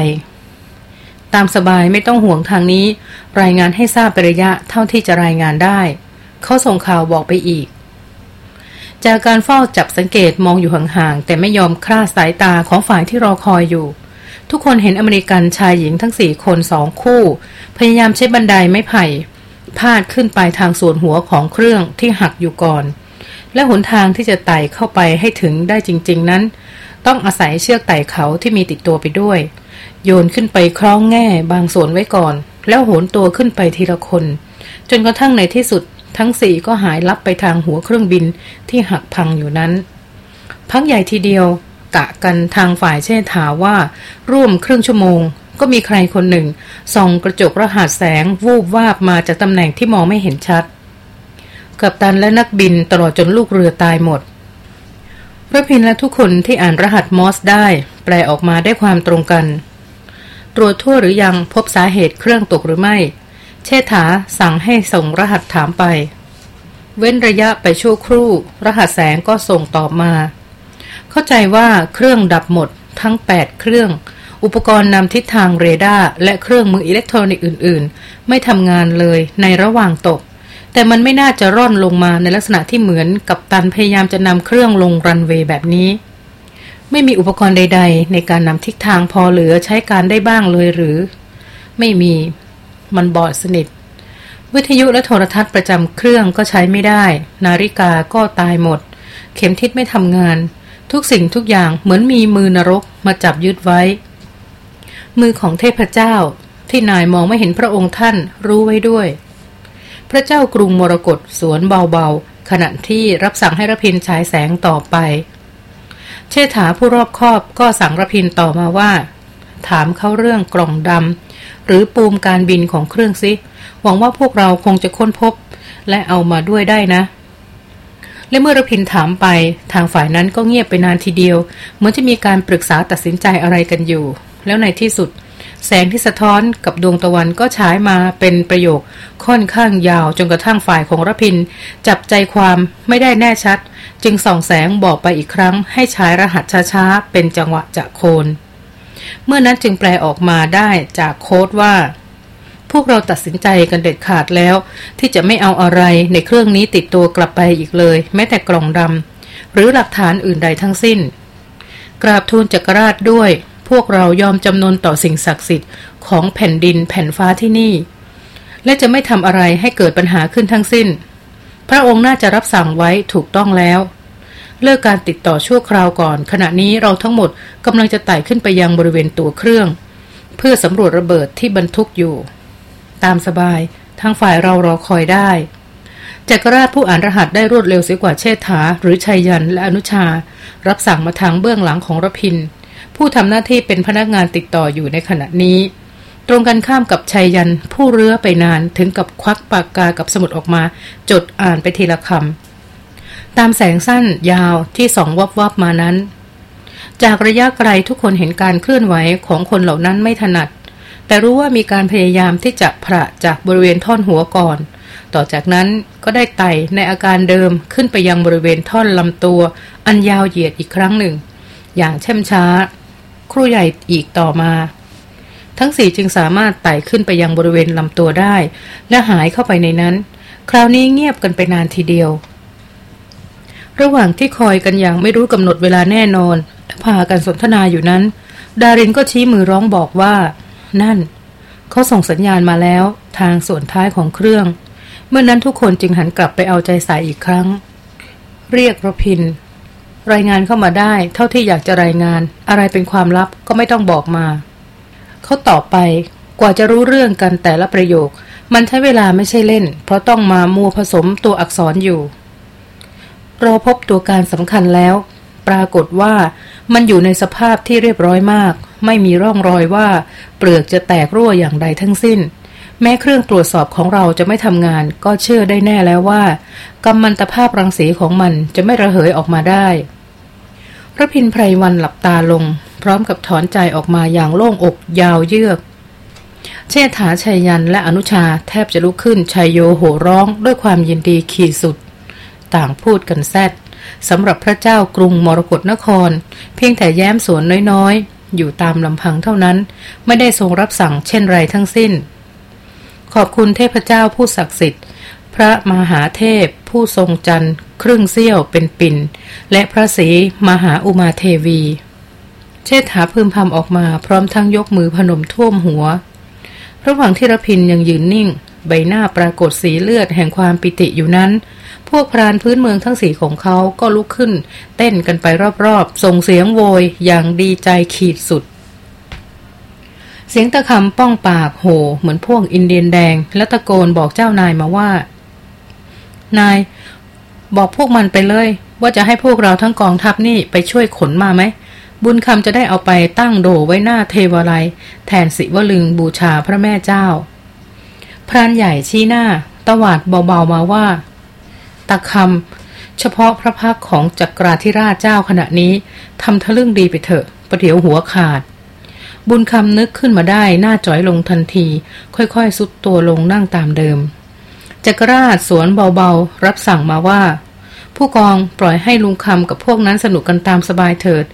ตามสบายไม่ต้องห่วงทางนี้ รายงานให้ทราบไประยะเท่าที่จะรายงานได้ เขาส่งข่าวบอกไปอีก จากการเฝ้าจับสังเกตมองอยู่ห่างๆแต่ไม่ยอมคลาดสายตาของฝ่ายที่รอคอยอยู่ทุกคนเห็นอเมริกันชายหญิงทั้งสี่คนสองคู่ พยายามใช้บันไดไม้ไผ่ พาดขึ้นไปทางส่วนหัวของเครื่องที่หักอยู่ก่อน และหนทางที่จะไต่เข้าไปให้ถึงได้จริง ๆ นั้น ต้องอาศัยเชือกไต่เขาที่มีติดตัวไปด้วย โยนขึ้นไปคล้องแง่บางส่วนไว้ก่อน แล้วโหนตัวขึ้นไปทีละคน จนกระทั่งในที่สุดทั้งสี่ก็หายลับไปทางหัวเครื่องบินที่หักพังอยู่นั้น พักใหญ่ทีเดียวกะกันทางฝ่ายเชษฐาว่า ร่วมครึ่งชั่วโมง ก็มีใครคนหนึ่งส่องกระจกรหัสแสงวูบวาบมาจากตำแหน่งที่มองไม่เห็นชัด กับตันและนักบินตลอดจนลูกเรือตายหมดพระพินและทุกคนที่อ่านรหัสมอสได้ แปลออกมาได้ความตรงกัน ตรวจทั่วหรือยังพบสาเหตุเครื่องตกหรือไม่ เชษฐาสั่งให้ส่งรหัสถามไป เว้นระยะไปชั่วครู่ รหัสแสงก็ส่งตอบมา เข้าใจว่าเครื่องดับหมดทั้ง 8 เครื่อง อุปกรณ์นำทิศทางเรดาร์และเครื่องมืออิเล็กทรอนิกส์อื่น ๆ ไม่ทำงานเลยในระหว่างตก แต่มันไม่น่าจะร่อนลงมาในลักษณะที่เหมือนกับตันพยายามจะนำเครื่องลงรันเวย์แบบนี้ ไม่มีอุปกรณ์ใด ๆ ในการนำทิศทางพอเหลือใช้การได้บ้างเลยหรือ ไม่มีมันบอดสนิท วิทยุและโทรทัศน์ประจำเครื่องก็ใช้ไม่ได้ นาฬิกาก็ตายหมด เข็มทิศไม่ทำงาน ทุกสิ่งทุกอย่างเหมือนมีมือนรกมาจับยึดไว้ มือของเทพเจ้าที่นายมองไม่เห็นพระองค์ท่านรู้ไว้ด้วย พระเจ้ากรุงมรกตสวนเบาๆ ขณะที่รับสั่งให้ระพินฉายแสงต่อไป เชษฐาผู้รอบคอบก็สั่งระพินต่อมาว่า ถามเขาเรื่องกล่องดำหรือปูมการบินของเครื่องซิหวังว่าพวกเราคงจะค้นพบ และเอามาด้วยได้นะ และเมื่อรพินถามไป ทางฝ่ายนั้นก็เงียบไปนานทีเดียว เหมือนจะมีการปรึกษาตัดสินใจอะไรกันอยู่ แล้วในที่สุด แสงที่สะท้อนกับดวงตะวันก็ฉายมาเป็นประโยคค่อนข้างยาวจนกระทั่งฝ่ายของรพิน จับใจความไม่ได้แน่ชัด จึงส่องแสงบอกไปอีกครั้ง ให้ใช้รหัสช้าๆ เป็นจังหวะจะโคน เมื่อนั้นจึงแปลออกมาได้จากโค้ดว่าพพวกเราตัดสินใจกันเด็ดขาดแล้ว ที่จะไม่เอาอะไรในเครื่องนี้ติดตัวกลับไปอีกเลย แม้แต่กล่องดำหรือหลักฐานอื่นใดทั้งสิ้น กราบทูลจักรราชด้วย พวกเรายอมจำนนต่อสิ่งศักดิ์สิทธิ์ของแผ่นดินแผ่นฟ้าที่นี่ และจะไม่ทำอะไรให้เกิดปัญหาขึ้นทั้งสิ้น พระองค์น่าจะรับสั่งไว้ถูกต้องแล้ว เลิกการติดต่อชั่วคราวก่อน ขณะนี้เราทั้งหมดกำลังจะไต่ขึ้นไปยังบริเวณตัวเครื่อง เพื่อสำรวจระเบิดที่บรรทุกอยู่ ตามสบายทางฝ่ายเรารอคอยได้จักรราชผู้อ่านรหัสได้รวดเร็วเสียกว่าเชษฐา หรือชัยยันและอนุชา รับสั่งมาทางเบื้องหลังของรพิน ผู้ทำหน้าที่เป็นพนักงานติดต่ออยู่ในขณะนี้ ตรงกันข้ามกับชัยยันผู้เรือไปนานถึงกับควักปากกากับสมุดออกมา จดอ่านไปทีละคำตามแสงสั้นยาวที่สองวับวับมานั้น จากระยะไกลทุกคนเห็นการเคลื่อนไหวของคนเหล่านั้นไม่ถนัด แต่รู้ว่ามีการพยายามที่จะพระจากบริเวณท่อนหัวก่อนต่อจากนั้นก็ได้ไต่ในอาการเดิมขึ้นไปยังบริเวณท่อนลำตัว อันยาวเหยียดอีกครั้งหนึ่ง อย่างเช่มช้า ครูใหญ่อีกต่อมา ทั้งสี่จึงสามารถไต่ขึ้นไปยังบริเวณลำตัวได้ และหายเข้าไปในนั้น คราวนี้เงียบกันไปนานทีเดียว ระหว่างที่คอยกันอย่างไม่รู้กำหนดเวลาแน่นอนและพากันสนทนาอยู่นั้น ดารินก็ชี้มือร้องบอกว่า นั่น เขาส่งสัญญาณมาแล้ว ทางส่วนท้ายของเครื่อง เมื่อนนั้นทุกคนจึงหันกลับไปเอาใจใส่อีกครั้ง เรียกรพิน รายงานเข้ามาได้ เท่าที่อยากจะรายงาน อะไรเป็นความลับก็ไม่ต้องบอกมา เขาตอบไปกว่าจะรู้เรื่องกันแต่ละประโยค มันใช้เวลาไม่ใช่เล่น เพราะต้องมามัวผสมตัวอักษรอยู่รอพบตัวการสำคัญแล้ว ปรากฏว่ามันอยู่ในสภาพที่เรียบร้อยมาก ไม่มีร่องรอยว่า เปลือกจะแตกรั่วอย่างใดทั้งสิ้น แม้เครื่องตรวจสอบของเราจะไม่ทำงาน ก็เชื่อได้แน่แล้วว่ากำมันตภาพรังสีของมันจะไม่ระเหยออกมาได้พระพินไพรวันหลับตาลง พร้อมกับถอนใจออกมาอย่างโล่งอกยาวเยือก เชษฐาชัยยันและอนุชาแทบจะลุกขึ้นชัยโยโห่ร้องด้วยความยินดีขีดสุด ต่างพูดกันแซดสำหรับพระเจ้ากรุงมรกรนคร เพียงแต่แย้มสวนน้อยอยู่ตามลำพังเท่านั้น ไม่ได้ทรงรับสั่งเช่นไรทั้งสิ้น ขอบคุณเทพเจ้าผู้ศักดิ์สิทธิ์ พระมหาเทพ ผู้ทรงจันทร์ ครึ่งเสี้ยวเป็นปิ่น และพระศรีมหาอุมาเทวี เชษฐาพึมพำออกมาพร้อมทั้งยกมือพนมท่วมหัว ระหว่างที่รพินยังยืนนิ่ง ใบหน้าปรากฏสีเลือดแห่งความปิติอยู่นั้น พวกพรานพื้นเมืองทั้งสี่ของเขาก็ลุกขึ้น เต้นกันไปรอบๆ ส่งเสียงโวยอย่างดีใจขีดสุด เสียงตะคำป้องปากโหเหมือนพวกอินเดียนแดง และตะโกนบอกเจ้านายมาว่า นาย บอกพวกมันไปเลย ว่าจะให้พวกเราทั้งกองทัพนี่ไปช่วยขนมาไหม บุญคำจะได้เอาไปตั้งโดไว้หน้าเทวาลัยแทนสิวลึงบูชาพระแม่เจ้า พรานใหญ่ชี้หน้า ตวาดเบาๆมาว่า ตะคำเฉพาะพระพักของจักราธิราชเจ้าขณะนี้ทำทะลึ่งดีไปเถอะประเดี๋ยวหัวขาด บุญคำนึกขึ้นมาได้หน้าจ่อยลงทันที ค่อยๆสุดตัวลงนั่งตามเดิมจักรราชสวนเบาๆ รับสั่งมาว่า ผู้กองปล่อยให้ลุงคำกับพวกนั้นสนุกกันตามสบายเถิด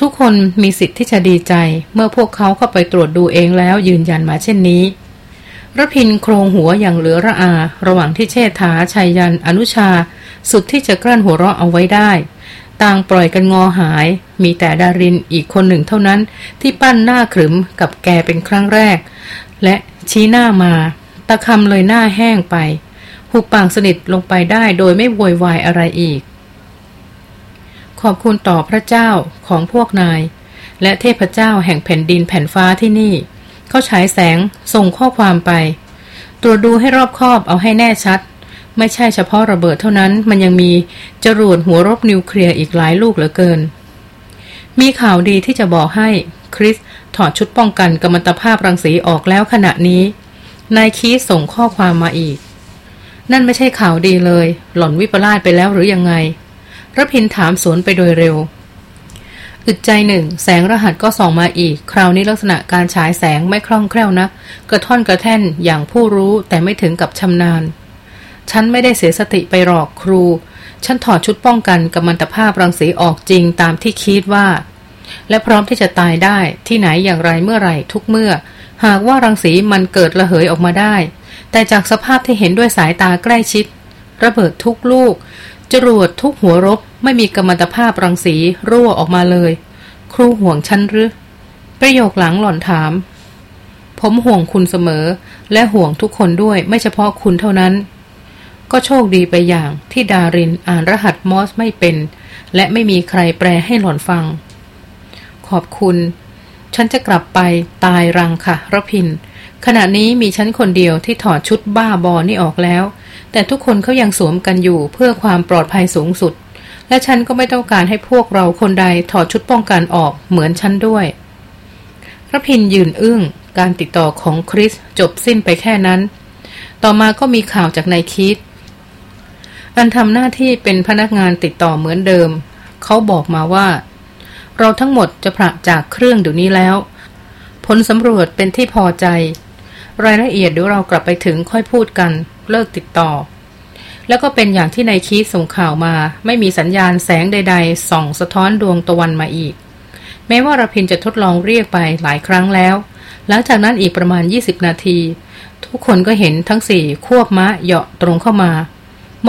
ทุกคนมีสิทธิ์ที่จะดีใจ เมื่อพวกเขาเข้าไปตรวจดูเองแล้วยืนยันมาเช่นนี้ระพินโครงหัวอย่างเหลือระอา ระหว่างที่เชษฐาชัยยันอนุชา สุดที่จะกลั้นหัวเราะเอาไว้ได้ ต่างปล่อยกันงอหาย มีแต่ดารินอีกคนหนึ่งเท่านั้น ที่ปั้นหน้าขรึมกับแกเป็นครั้งแรก และชี้หน้ามา ตะคำเลยหน้าแห้งไป หุบปากสนิทลงไปได้โดยไม่โวยวายอะไรอีก ขอบคุณต่อพระเจ้าของพวกนาย และเทพเจ้าแห่งแผ่นดินแผ่นฟ้าที่นี่ เขาฉายแสงส่งข้อความไป ตรวจดูให้รอบคอบเอาให้แน่ชัด ไม่ใช่เฉพาะระเบิดเท่านั้น มันยังมีจรวดหัวรบนิวเคลียร์อีกหลายลูกเหลือเกิน มีข่าวดีที่จะบอกให้ คริสถอดชุดป้องกันกัมมันตภาพรังสีออกแล้วขณะนี้ นายคีส่งข้อความมาอีก นั่นไม่ใช่ข่าวดีเลย หล่อนวิปลาสไปแล้วหรือยังไงรพินถามสวนไปโดยเร็ว อึดใจหนึ่ง แสงรหัสก็ส่องมาอีก คราวนี้ลักษณะการฉายแสงไม่คล่องแคล่วนะัก กระท่อนกระแท่นอย่างผู้รู้แต่ไม่ถึงกับชำนาญ ฉันไม่ได้เสียสติไปหรอกครู ฉันถอดชุดป้องกันกัมมันตภาพรังสีออกจริงตามที่คิดว่า และพร้อมที่จะตายได้ที่ไหนอย่างไรเมื่อไหร่ทุกเมื่อ หากว่ารังสีมันเกิดระเหยออกมาได้ แต่จากสภาพที่เห็นด้วยสายตาใกล้ชิด ระเบิดทุกลูก จรวดทุกหัวรบไม่มีกรรมตภาพรังสีรั่วออกมาเลย ครูห่วงฉันหรือประโยคหลังหล่อนถาม ผมห่วงคุณเสมอ และห่วงทุกคนด้วยไม่เฉพาะคุณเท่านั้น ก็โชคดีไปอย่างที่ดารินอ่านรหัสมอสไม่เป็น และไม่มีใครแปลให้หล่อนฟัง ขอบคุณ ฉันจะกลับไปตายรังค่ะรพิน ขณะนี้มีฉันคนเดียวที่ถอดชุดบ้าบอนี่ออกแล้ว แต่ทุกคนเขายังสวมกันอยู่เพื่อความปลอดภัยสูงสุด และฉันก็ไม่ต้องการให้พวกเราคนใดถอดชุดป้องกันออกเหมือนฉันด้วยรพินยืนอึ้ง การติดต่อของคริสจบสิ้นไปแค่นั้น ต่อมาก็มีข่าวจากนายคิด อันทำหน้าที่เป็นพนักงานติดต่อเหมือนเดิม เขาบอกมาว่า เราทั้งหมดจะพระจากเครื่องเดี๋ยวนี้แล้ว ผลสำรวจเป็นที่พอใจ รายละเอียดเดี๋ยวเรากลับไปถึงค่อยพูดกัน เลิกติดต่อ แล้วก็เป็นอย่างที่นายคีส่งข่าวมา ไม่มีสัญญาณแสงใด ๆ ส่องสะท้อนดวงตะวันมาอีก แม้ว่าราพินจะทดลองเรียกไปหลายครั้งแล้ว หลังจากนั้นอีกประมาณ 20 นาที ทุกคนก็เห็นทั้งสี่ควบม้าเหาะตรงเข้ามา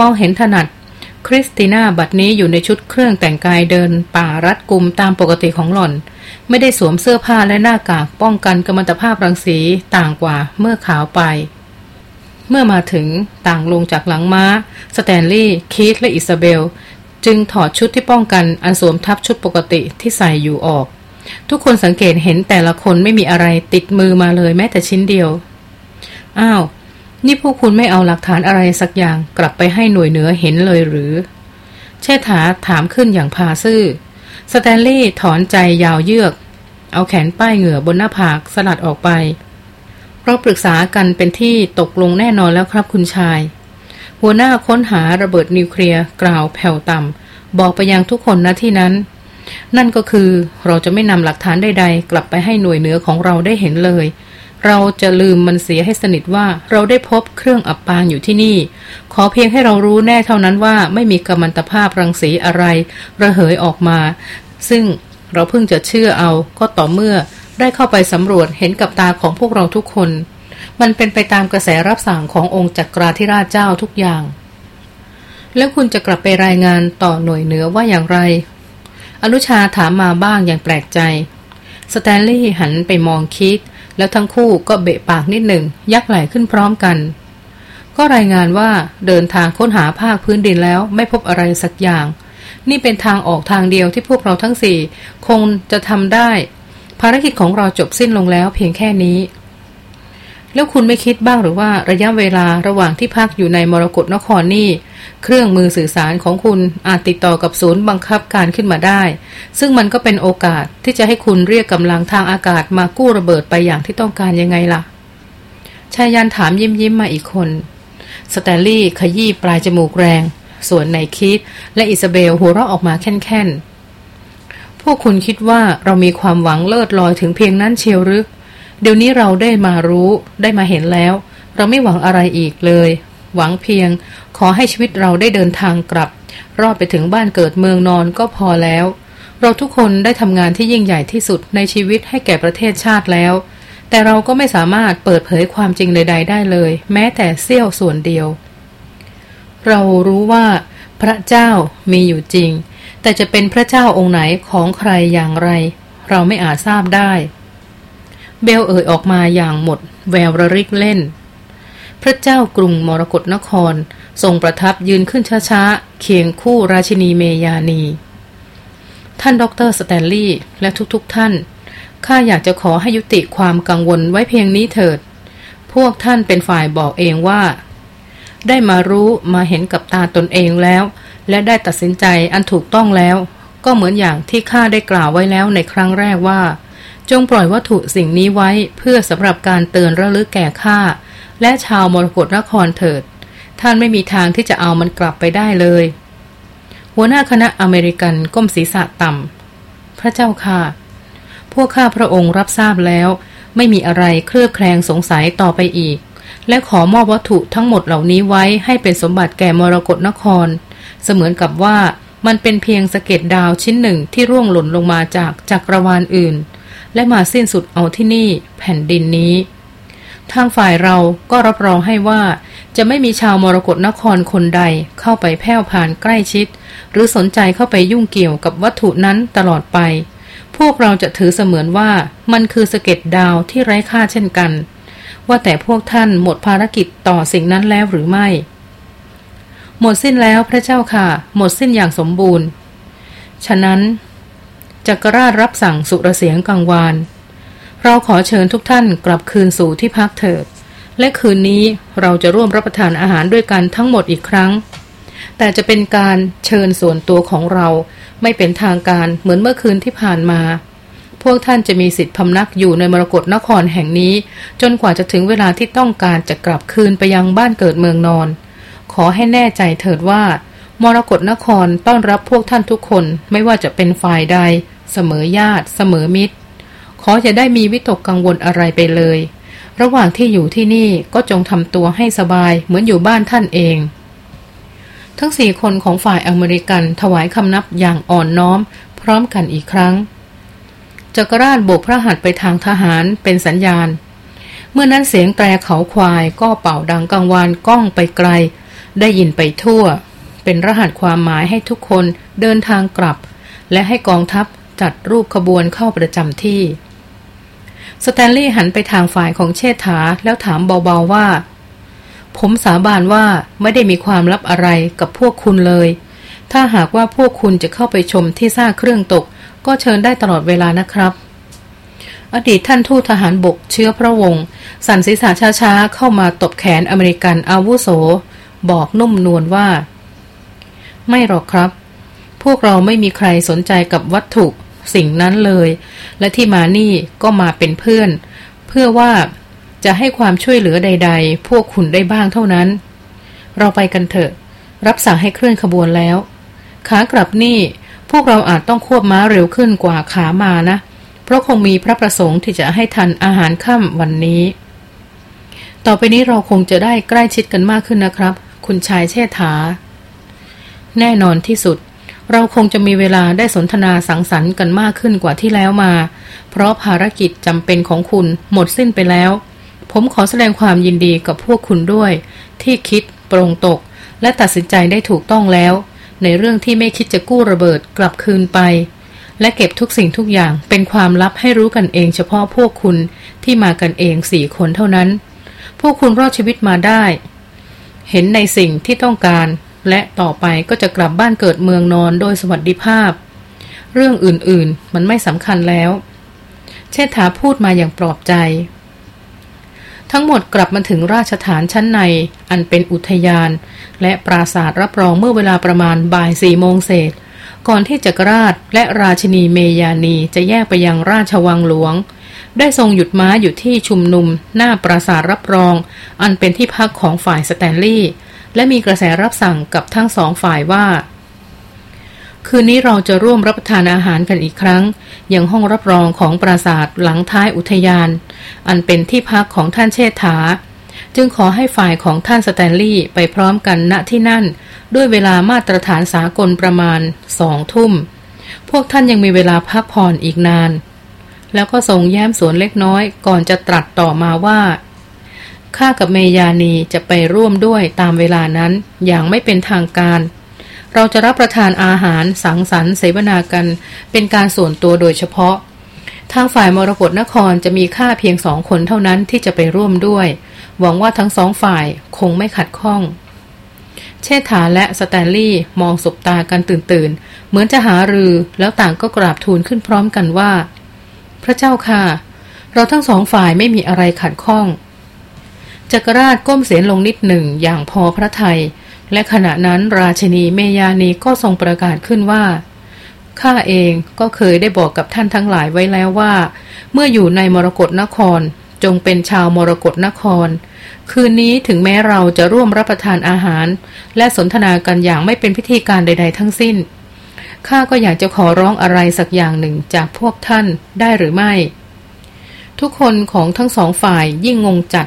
มองเห็นถนัด คริสติน่าบัดนี้อยู่ในชุดเครื่องแต่งกายเดิน ป่ารัดกุมตามปกติของหล่อน ไม่ได้สวมเสื้อผ้าและหน้ากากป้องกันกัมมันตภาพรังสีต่างกว่าเมื่อขาไป เมื่อมาถึงต่างลงจากหลังม้า สแตนลีย์คีธและอิซาเบล จึงถอดชุดที่ป้องกันอันสวมทับชุดปกติที่ใส่อยู่ออก ทุกคนสังเกตเห็นแต่ละคนไม่มีอะไรติดมือมาเลยแม้แต่ชิ้นเดียวอ้าว นี่พวกคุณไม่เอาหลักฐานอะไรสักอย่างกลับไปให้หน่วยเหนือเห็นเลยหรือ เชษฐาถามขึ้นอย่างพาซื่อ สแตนลีย์ถอนใจยาวเยือก เอาแขนป้ายเหงื่อบนหน้าผากสลัดออกไป เราปรึกษากันเป็นที่ตกลงแน่นอนแล้วครับคุณชาย หัวหน้าค้นหาระเบิดนิวเคลียร์กล่าวแผ่วต่ำบอกไปยังทุกคนณที่นั้น นั่นก็คือเราจะไม่นำหลักฐานใดๆ กลับไปให้หน่วยเหนือของเราได้เห็นเลย เราจะลืมมันเสียให้สนิทว่าเราได้พบเครื่องอับปางอยู่ที่นี่ ขอเพียงให้เรารู้แน่เท่านั้นว่าไม่มีกัมมันตภาพรังสีอะไร ระเหยออกมา ซึ่งเราเพิ่งจะเชื่อเอาก็ต่อเมื่อได้เข้าไปสำรวจเห็นกับตาของพวกเราทุกคน มันเป็นไปตามกระแสรับสั่งขององค์จักราธิราชเจ้าทุกอย่าง แล้วคุณจะกลับไปรายงานต่อหน่วยเหนือว่าอย่างไร อนุชาถามมาบ้างอย่างแปลกใจ สแตนลีย์หันไปมองคิด แล้วทั้งคู่ก็เบะปากนิดหนึ่ง ยักไหล่ขึ้นพร้อมกัน ก็รายงานว่าเดินทางค้นหาภาคพื้นดินแล้วไม่พบอะไรสักอย่าง นี่เป็นทางออกทางเดียวที่พวกเราทั้งสี่คงจะทำได้ ภารกิจของเราจบสิ้นลงแล้วเพียงแค่นี้ แล้วคุณไม่คิดบ้างหรือว่าระยะเวลาระหว่างที่พักอยู่ในมรกรนครนี่ เครื่องมือสื่อสารของคุณอาจติดต่อกับศูนย์บังคับการขึ้นมาได้ ซึ่งมันก็เป็นโอกาสที่จะให้คุณเรียกกำลังทางอากาศมากู้ระเบิดไปอย่างที่ต้องการยังไงล่ะชายยันถามยิ้มยิ้มมาอีกคนสแตลลี่ขยี้ปลายจมูกแรง ส่วนในคิดและอิซาเบลหัวเราะออกมาแค่นๆพวกคุณคิดว่าเรามีความหวังเลิศลอยถึงเพียงนั้นเชียวหรือ เดี๋ยวนี้เราได้มารู้ได้มาเห็นแล้ว เราไม่หวังอะไรอีกเลย หวังเพียง ขอให้ชีวิตเราได้เดินทางกลับ รอดไปถึงบ้านเกิดเมืองนอนก็พอแล้ว เราทุกคนได้ทำงานที่ยิ่งใหญ่ที่สุดในชีวิตให้แก่ประเทศชาติแล้ว แต่เราก็ไม่สามารถเปิดเผยความจริงใด ๆ ได้เลย แม้แต่เสี้ยวส่วนเดียว เรารู้ว่า พระเจ้ามีอยู่จริง แต่จะเป็นพระเจ้าองค์ไหนของใครอย่างไร เราไม่อาจทราบได้ เบลเอ่ยออกมาอย่างหมด แววระริกเล่น พระเจ้ากรุงมรกรนคร ทรงประทับยืนขึ้นช้าๆ เคียงคู่ราชินีเมยานี ท่านดรสแตนลีย์และทุกๆทท่าน ข้าอยากจะขอให้ยุติความกังวลไว้เพียงนี้เถิด พวกท่านเป็นฝ่ายบอกเองว่า ได้มารู้มาเห็นกับตาตนเองแล้ว และได้ตัดสินใจอันถูกต้องแล้ว ก็เหมือนอย่างที่ข้าได้กล่าวไว้แล้วในครั้งแรกว่า จงปล่อยวัตถุสิ่งนี้ไว้เพื่อสำหรับการเตือนระลึกแก่ข้าและชาวมรกรนครเถิด ท่านไม่มีทางที่จะเอามันกลับไปได้เลย หัวหน้าคณะอเมริกันก้มศีรษะต่ำ พระเจ้าค่ะ พวกข้าพระองค์รับทราบแล้ว ไม่มีอะไรเครือบแคลงสงสัยต่อไปอีก และขอมอบวัตถุทั้งหมดเหล่านี้ไว้ให้เป็นสมบัติแก่มรกรนคร เสมือนกับว่ามันเป็นเพียงสะเก็ดดาวชิ้นหนึ่งที่ร่วงหล่นลงมาจากจักรวาลอื่น และมาสิ้นสุดเอาที่นี่แผ่นดินนี้ ทางฝ่ายเราก็รับรองให้ว่า จะไม่มีชาวมรกรนครคนใดเข้าไปแผ่ผ่านใกล้ชิด หรือสนใจเข้าไปยุ่งเกี่ยวกับวัตถุนั้นตลอดไป พวกเราจะถือเสมือนว่ามันคือสเก็ตดาวที่ไร้ค่าเช่นกัน ว่าแต่พวกท่านหมดภารกิจต่อสิ่งนั้นแล้วหรือไม่ หมดสิ้นแล้วพระเจ้าค่ะ หมดสิ้นอย่างสมบูรณ์ฉะนั้น จักรราชรับสั่งสุรเสียงกังวาน เราขอเชิญทุกท่านกลับคืนสู่ที่พักเถิด และคืนนี้เราจะร่วมรับประทานอาหารด้วยกันทั้งหมดอีกครั้ง แต่จะเป็นการเชิญส่วนตัวของเราไม่เป็นทางการเหมือนเมื่อคืนที่ผ่านมา พวกท่านจะมีสิทธิพำนักอยู่ในมรกรนครแห่งนี้ จนกว่าจะถึงเวลาที่ต้องการจะกลับคืนไปยังบ้านเกิดเมืองนอน ขอให้แน่ใจเถิดว่ามรกรนครต้อนรับพวกท่านทุกคนไม่ว่าจะเป็นฝ่ายใด เสมอญาติ เสมอมิตร ขอจะได้มีวิตกกังวลอะไรไปเลย ระหว่างที่อยู่ที่นี่ก็จงทำตัวให้สบายเหมือนอยู่บ้านท่านเอง ทั้งสี่คนของฝ่ายอเมริกันถวายคำนับอย่างอ่อนน้อม พร้อมกันอีกครั้งจักรราชโบกพระหัตถ์ไปทางทหารเป็นสัญญาณ เมื่อนั้นเสียงแตรเขาควายก็เป่าดังกังวานก้องไปไกล ได้ยินไปทั่ว เป็นรหัสความหมายให้ทุกคนเดินทางกลับ และให้กองทัพ จัดรูปขบวนเข้าประจำที่ สแตนลีย์หันไปทางฝ่ายของเชษฐาแล้วถามเบาๆว่า ผมสาบานว่าไม่ได้มีความลับอะไรกับพวกคุณเลย ถ้าหากว่าพวกคุณจะเข้าไปชมที่ซากเครื่องตก ก็เชิญได้ตลอดเวลานะครับ อดีตท่านทูตทหารบกเชื้อพระวงศ์สันศีษาช้าๆเข้ามาตบแขนอเมริกันอาวุโส บอกนุ่มนวลว่า ไม่หรอกครับพวกเราไม่มีใครสนใจกับวัตถุ สิ่งนั้นเลย และที่มานี่ก็มาเป็นเพื่อน เพื่อว่าจะให้ความช่วยเหลือใด ๆ พวกคุณได้บ้างเท่านั้น เราไปกันเถอะ รับสั่งให้เคลื่อนขบวนแล้ว ขากลับนี่พวกเราอาจต้องควบม้าเร็วขึ้นกว่าขามานะ เพราะคงมีพระประสงค์ที่จะให้ทันอาหารค่ำวันนี้ ต่อไปนี้เราคงจะได้ใกล้ชิดกันมากขึ้นนะครับ คุณชายเชษฐา แน่นอนที่สุด เราคงจะมีเวลาได้สนทนาสังสรรค์กันมากขึ้นกว่าที่แล้วมา เพราะภารกิจจำเป็นของคุณหมดสิ้นไปแล้ว ผมขอแสดงความยินดีกับพวกคุณด้วย ที่คิดปรงตก และตัดสินใจได้ถูกต้องแล้ว ในเรื่องที่ไม่คิดจะกู้ระเบิดกลับคืนไป และเก็บทุกสิ่งทุกอย่างเป็นความลับให้รู้กันเองเฉพาะพวกคุณที่มากันเองสี่คนเท่านั้น พวกคุณรอดชีวิตมาได้ เห็นในสิ่งที่ต้องการ และต่อไปก็จะกลับบ้านเกิดเมืองนอนโดยสวัสดิภาพ เรื่องอื่นๆ มันไม่สำคัญแล้ว เชษฐาพูดมาอย่างปลอบใจ ทั้งหมดกลับมาถึงราชฐานชั้นใน อันเป็นอุทยาน และปราสาทรับรองเมื่อเวลาประมาณบ่ายสี่โมงเศษ ก่อนที่จักรราชและราชินีเมยานีจะแยกไปยังราชวังหลวงได้ทรงหยุดม้าอยู่ที่ชุมนุม หน้าปราสาทรับรอง อันเป็นที่พักของฝ่ายสแตนลีย์ และมีกระแสรับสั่งกับทั้งสองฝ่ายว่า คืนนี้เราจะร่วมรับประทานอาหารกันอีกครั้งยังห้องรับรองของปราสาทหลังท้ายอุทยาน อันเป็นที่พักของท่านเชษฐา จึงขอให้ฝ่ายของท่านสแตนลีย์ไปพร้อมกันณที่นั่น ด้วยเวลามาตรฐานสากลประมาณสองทุ่ม พวกท่านยังมีเวลาพักผ่อนอีกนาน แล้วก็ทรงแย้มสวนเล็กน้อยก่อนจะตรัสต่อมาว่า ข้ากับเมยานีจะไปร่วมด้วยตามเวลานั้นอย่างไม่เป็นทางการ เราจะรับประทานอาหารสังสรรค์เสวนากันเป็นการส่วนตัวโดยเฉพาะ ทางฝ่ายมรกรนครจะมีค่าเพียงสองคนเท่านั้นที่จะไปร่วมด้วย หวังว่าทั้งสองฝ่ายคงไม่ขัดข้อง เชษฐาและสแตนลีย์มองสบตากันตื่นตื่นเหมือนจะหารือแล้วต่างก็กราบทูลขึ้นพร้อมกันว่า พระเจ้าค่ะ เราทั้งสองฝ่ายไม่มีอะไรขัดข้อง จักรราชก้มเสียนลงนิดหนึ่งอย่างพอพระทยัยและขณะนั้นราชนีเมยานีก็ทรงประกาศขึ้นว่าข้าเองก็เคยได้บอกกับท่านทั้งหลายไว้แล้วว่า เมื่ออยู่ในมรกรนคร จงเป็นชาวมรกรนคร คืนนี้ถึงแม้เราจะร่วมรับประทานอาหาร และสนทนากันอย่างไม่เป็นพิธีการใด ๆ ทั้งสิ้นข้าก็อยากจะขอร้องอะไรสักอย่างหนึ่งจากพวกท่านได้หรือไม่ ทุกคนของทั้งสองฝ่ายยิ่งงงจัด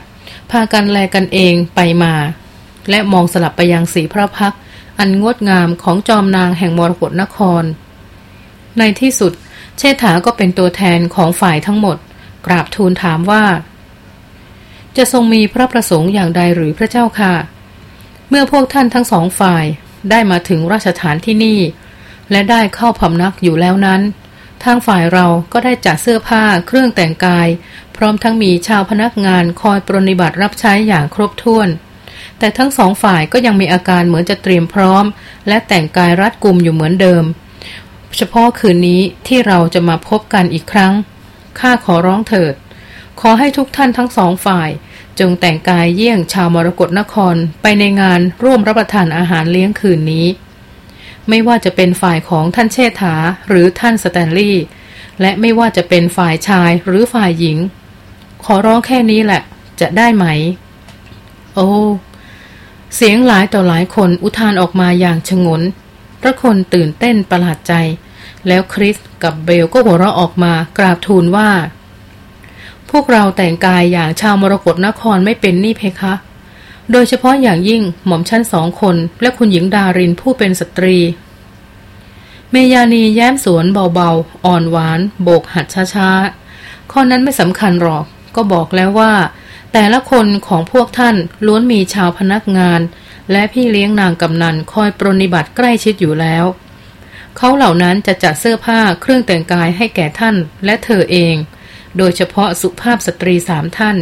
พากันแลกันเองไปมา และมองสลับไปยังสีพระพัก อันงดงามของจอมนางแห่งมรกรนคร ในที่สุด เชษฐาก็เป็นตัวแทนของฝ่ายทั้งหมด กราบทูลถามว่า จะทรงมีพระประสงค์อย่างใดหรือพระเจ้าค่ะ เมื่อพวกท่านทั้งสองฝ่ายได้มาถึงราชฐานที่นี่ และได้เข้าพำนักอยู่แล้วนั้น ทางฝ่ายเราก็ได้จัดเสื้อผ้าเครื่องแต่งกาย พร้อมทั้งมีชาวพนักงานคอยปรนิบัติรับใช้อย่างครบถ้วน แต่ทั้งสองฝ่ายก็ยังมีอาการเหมือนจะเตรียมพร้อม และแต่งกายรัดกุมอยู่เหมือนเดิม เฉพาะคืนนี้ที่เราจะมาพบกันอีกครั้งข้าขอร้องเถิด ขอให้ทุกท่านทั้งสองฝ่าย จงแต่งกายเยี่ยงชาวมรกรนครไปในงานร่วมรับประทานอาหารเลี้ยงคืนนี้ ไม่ว่าจะเป็นฝ่ายของท่านเชษฐาหรือท่านสแตนลีย์และไม่ว่าจะเป็นฝ่ายชายหรือฝ่ายหญิง ขอร้องแค่นี้แหละ จะได้ไหม โอ้ เสียงหลายต่อหลายคนอุทานออกมาอย่างชงนพระคนตื่นเต้นประหลาดใจ แล้วคริสกับเบลก็หัวเราะออกมากราบทูลว่า พวกเราแต่งกายอย่างชาวมรกรนครไม่เป็นนี่เพคะ โดยเฉพาะอย่างยิ่งหม่อมชั้นสองคน และคุณหญิงดารินผู้เป็นสตรี เมยานีแย้มสวนเบาๆ อ่อนหวาน โบกหัดช้าๆ ข้อนั้นไม่สำคัญหรอก ก็บอกแล้วว่า แต่ละคนของพวกท่านล้วนมีชาวพนักงาน และพี่เลี้ยงนางกำนันคอยปรนิบัติใกล้ชิดอยู่แล้ว เขาเหล่านั้นจะจัดเสื้อผ้าเครื่องแต่งกายให้แก่ท่านและเธอเอง โดยเฉพาะสุภาพสตรีสามท่าน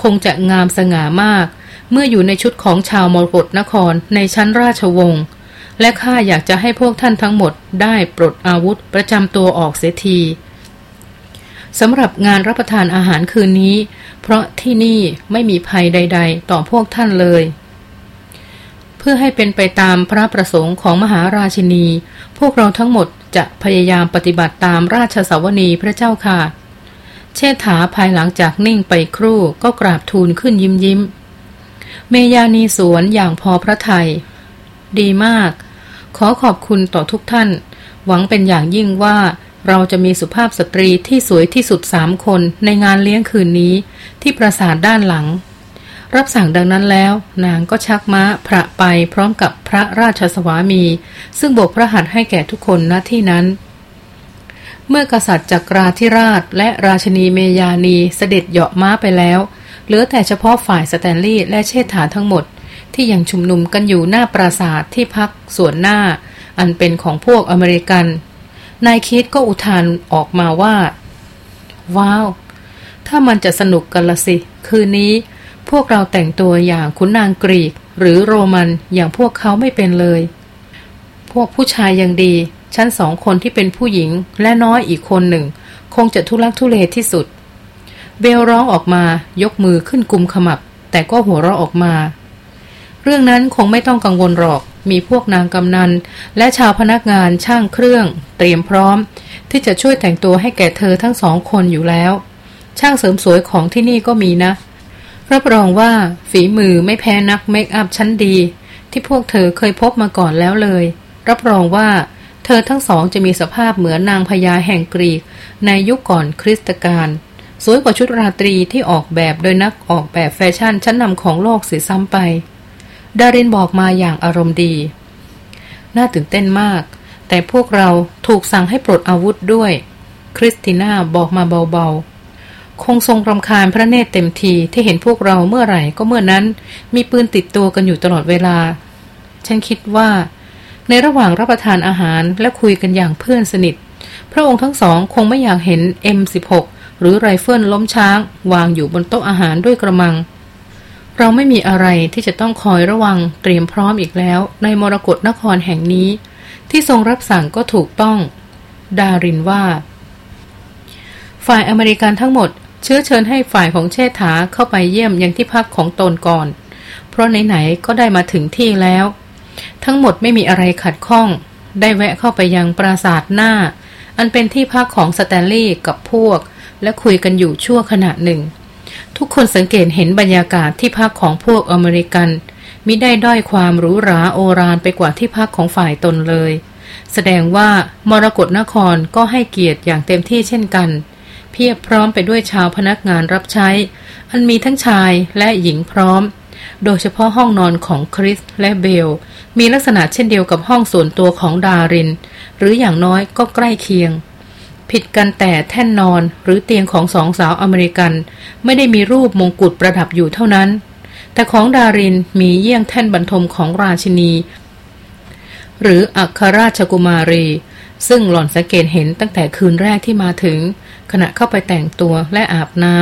คงจะงามสง่ามาก เมื่ออยู่ในชุดของชาวมรกรนครในชั้นราชวงศ์และข้าอยากจะให้พวกท่านทั้งหมดได้ปลดอาวุธประจำตัวออกเสียทีสำหรับงานรับประทานอาหารคืนนี้ เพราะที่นี่ไม่มีภัยใด ๆ ต่อพวกท่านเลย เพื่อให้เป็นไปตามพระประสงค์ของมหาราชินี พวกเราทั้งหมดจะพยายามปฏิบัติตามราชสวนีพระเจ้าค่ะ เชษฐาภายหลังจากนิ่งไปครู่ก็กราบทูลขึ้นยิ้มยิ้ม เมยานีสวนอย่างพอพระทยัยดีมาก ขอขอบคุณต่อทุกท่าน หวังเป็นอย่างยิ่งว่าเราจะมีสุภาพสตรีที่สวยที่สุดสามคนในงานเลี้ยงคืนนี้ที่ปราสาทด้านหลัง รับสั่งดังนั้นแล้ว นางก็ชักม้าพระไปพร้อมกับพระราชสวามี ซึ่งโบกพระหัตถ์ให้แก่ทุกคนณที่นั้น เมื่อกษัตริย์จักราธิราชและราชนีเมยานีเสด็จเหาะม้าไปแล้ว เหลือแต่เฉพาะฝ่ายสแตนลีย์และเชษฐาทั้งหมด ที่ยังชุมนุมกันอยู่หน้าปราสาทที่พักส่วนหน้า อันเป็นของพวกอเมริกัน นายคิดก็อุทานออกมาว่า ว้าว ถ้ามันจะสนุกกันละสิ คืนนี้ พวกเราแต่งตัวอย่างขุนนางกรีก หรือโรมันอย่างพวกเขาไม่เป็นเลย พวกผู้ชายยังดี ชั้นสองคนที่เป็นผู้หญิงและน้อยอีกคนหนึ่ง คงจะทุลักทุเลที่สุด เบลร้องออกมายกมือขึ้นกุมขมับ แต่ก็หัวเราะออกมา เรื่องนั้นคงไม่ต้องกังวลหรอก มีพวกนางกำนัน และชาวพนักงานช่างเครื่อง เตรียมพร้อม ที่จะช่วยแต่งตัวให้แก่เธอทั้งสองคนอยู่แล้ว ช่างเสริมสวยของที่นี่ก็มีนะ รับรองว่าฝีมือไม่แพ้นักเมคอัพชั้นดี ที่พวกเธอเคยพบมาก่อนแล้วเลย รับรองว่าเธอทั้งสองจะมีสภาพเหมือนนางพญาแห่งกรีกในยุคก่อนคริสตกาล สวยกว่าชุดราตรีที่ออกแบบโดยนักออกแบบแฟชั่นชั้นนำของโลกเสียซ้ำไป ดารินบอกมาอย่างอารมณ์ดี น่าตื่นเต้นมาก แต่พวกเราถูกสั่งให้ปลดอาวุธด้วย คริสติน่าบอกมาเบาๆ คงทรงรำคาญพระเนตรเต็มทีที่เห็นพวกเราเมื่อไหร่ก็เมื่อนั้น มีปืนติดตัวกันอยู่ตลอดเวลา ฉันคิดว่า ในระหว่างรับประทานอาหารและคุยกันอย่างเพื่อนสนิท พระองค์ทั้งสองคงไม่อยากเห็น M16 หรือไรเฟิลล้มช้าง วางอยู่บนโต๊ะอาหารด้วยกระมัง เราไม่มีอะไรที่จะต้องคอยระวังเตรียมพร้อมอีกแล้ว ในมรกรนครแห่งนี้ ที่ทรงรับสั่งก็ถูกต้อง ดารินว่า ฝ่ายอเมริกันทั้งหมด เชื้อเชิญให้ฝ่ายของเชษฐาเข้าไปเยี่ยมยังที่พักของตนก่อน เพราะไหนๆก็ได้มาถึงที่แล้ว ทั้งหมดไม่มีอะไรขัดข้อง ได้แวะเข้าไปยังปราสาทหน้าอันเป็นที่พักของสแตนลีย์กับพวก และคุยกันอยู่ชั่วขณะหนึ่ง ทุกคนสังเกตเห็นบรรยากาศที่พักของพวกอเมริกันมิได้ด้อยความหรูหราโอฬารไปกว่าที่พักของฝ่ายตนเลย แสดงว่ามรกตนครก็ให้เกียรติอย่างเต็มที่เช่นกัน เพียบพร้อมไปด้วยชาวพนักงานรับใช้ อันมีทั้งชายและหญิงพร้อม โดยเฉพาะห้องนอนของคริสและเบล มีลักษณะเช่นเดียวกับห้องส่วนตัวของดาริน หรืออย่างน้อยก็ใกล้เคียง ผิดกันแต่แท่นนอนหรือเตียงของสองสาวอเมริกัน ไม่ได้มีรูปมงกุฎประดับอยู่เท่านั้น แต่ของดารินมีเยี่ยงแท่นบรรทมของราชินี หรืออัครราชกุมารี ซึ่งหล่อนสังเกตเห็นตั้งแต่คืนแรกที่มาถึง ขณะเข้าไปแต่งตัวและอาบน้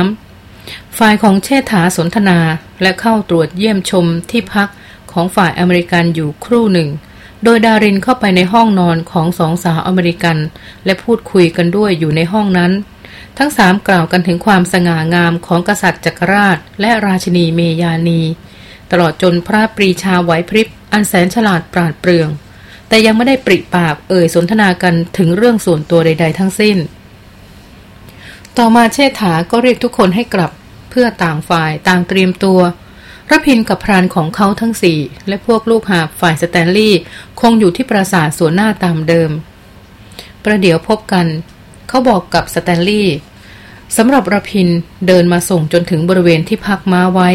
ำฝ่ายของเชษฐาสนทนาและเข้าตรวจเยี่ยมชมที่พักของฝ่ายอเมริกันอยู่ครู่หนึ่ง โดยดารินเข้าไปในห้องนอนของสองสาวอเมริกัน และพูดคุยกันด้วยอยู่ในห้องนั้น ทั้งสามกล่าวกันถึงความสง่างามของกษัตริย์จักรราช และราชินีเมยานี ตลอดจนพระปรีชาไหวพริบ อันแสนฉลาดปราดเปรื่อง แต่ยังไม่ได้ปริปากเอ่ยสนทนากันถึงเรื่องส่วนตัวใด ๆ ทั้งสิ้น ต่อมาเชษฐาก็เรียกทุกคนให้กลับ เพื่อต่างฝ่ายต่างเตรียมตัว รพินทร์กับพรานของเขาทั้งสี่และพวกลูกหาบฝ่ายสแตนลีย์คงอยู่ที่ปราสาทสวนหน้าตามเดิม ประเดี๋ยวพบกัน เขาบอกกับสแตนลีย์สำหรับรพินทร์เดินมาส่งจนถึงบริเวณที่พักม้าไว้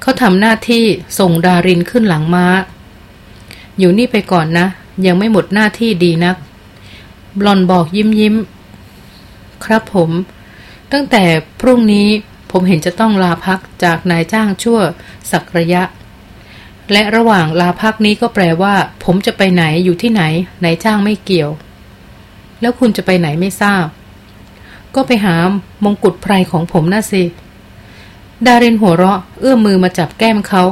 เขาทำหน้าที่ส่งดารินขึ้นหลังม้า อยู่นี่ไปก่อนนะ ยังไม่หมดหน้าที่ดีนัก บลอนบอกยิ้มยิ้ม ครับผม ตั้งแต่พรุ่งนี้ ผมเห็นจะต้องลาพักจากนายจ้างชั่วสักระยะ และระหว่างลาพักนี้ก็แปลว่า ผมจะไปไหนอยู่ที่ไหนนายจ้างไม่เกี่ยว แล้วคุณจะไปไหนไม่ทราบ ก็ไปหามงกุฎไพรของผมน่ะสิ ดารินหัวเราะ เอื้อมมือมาจับแก้มเขา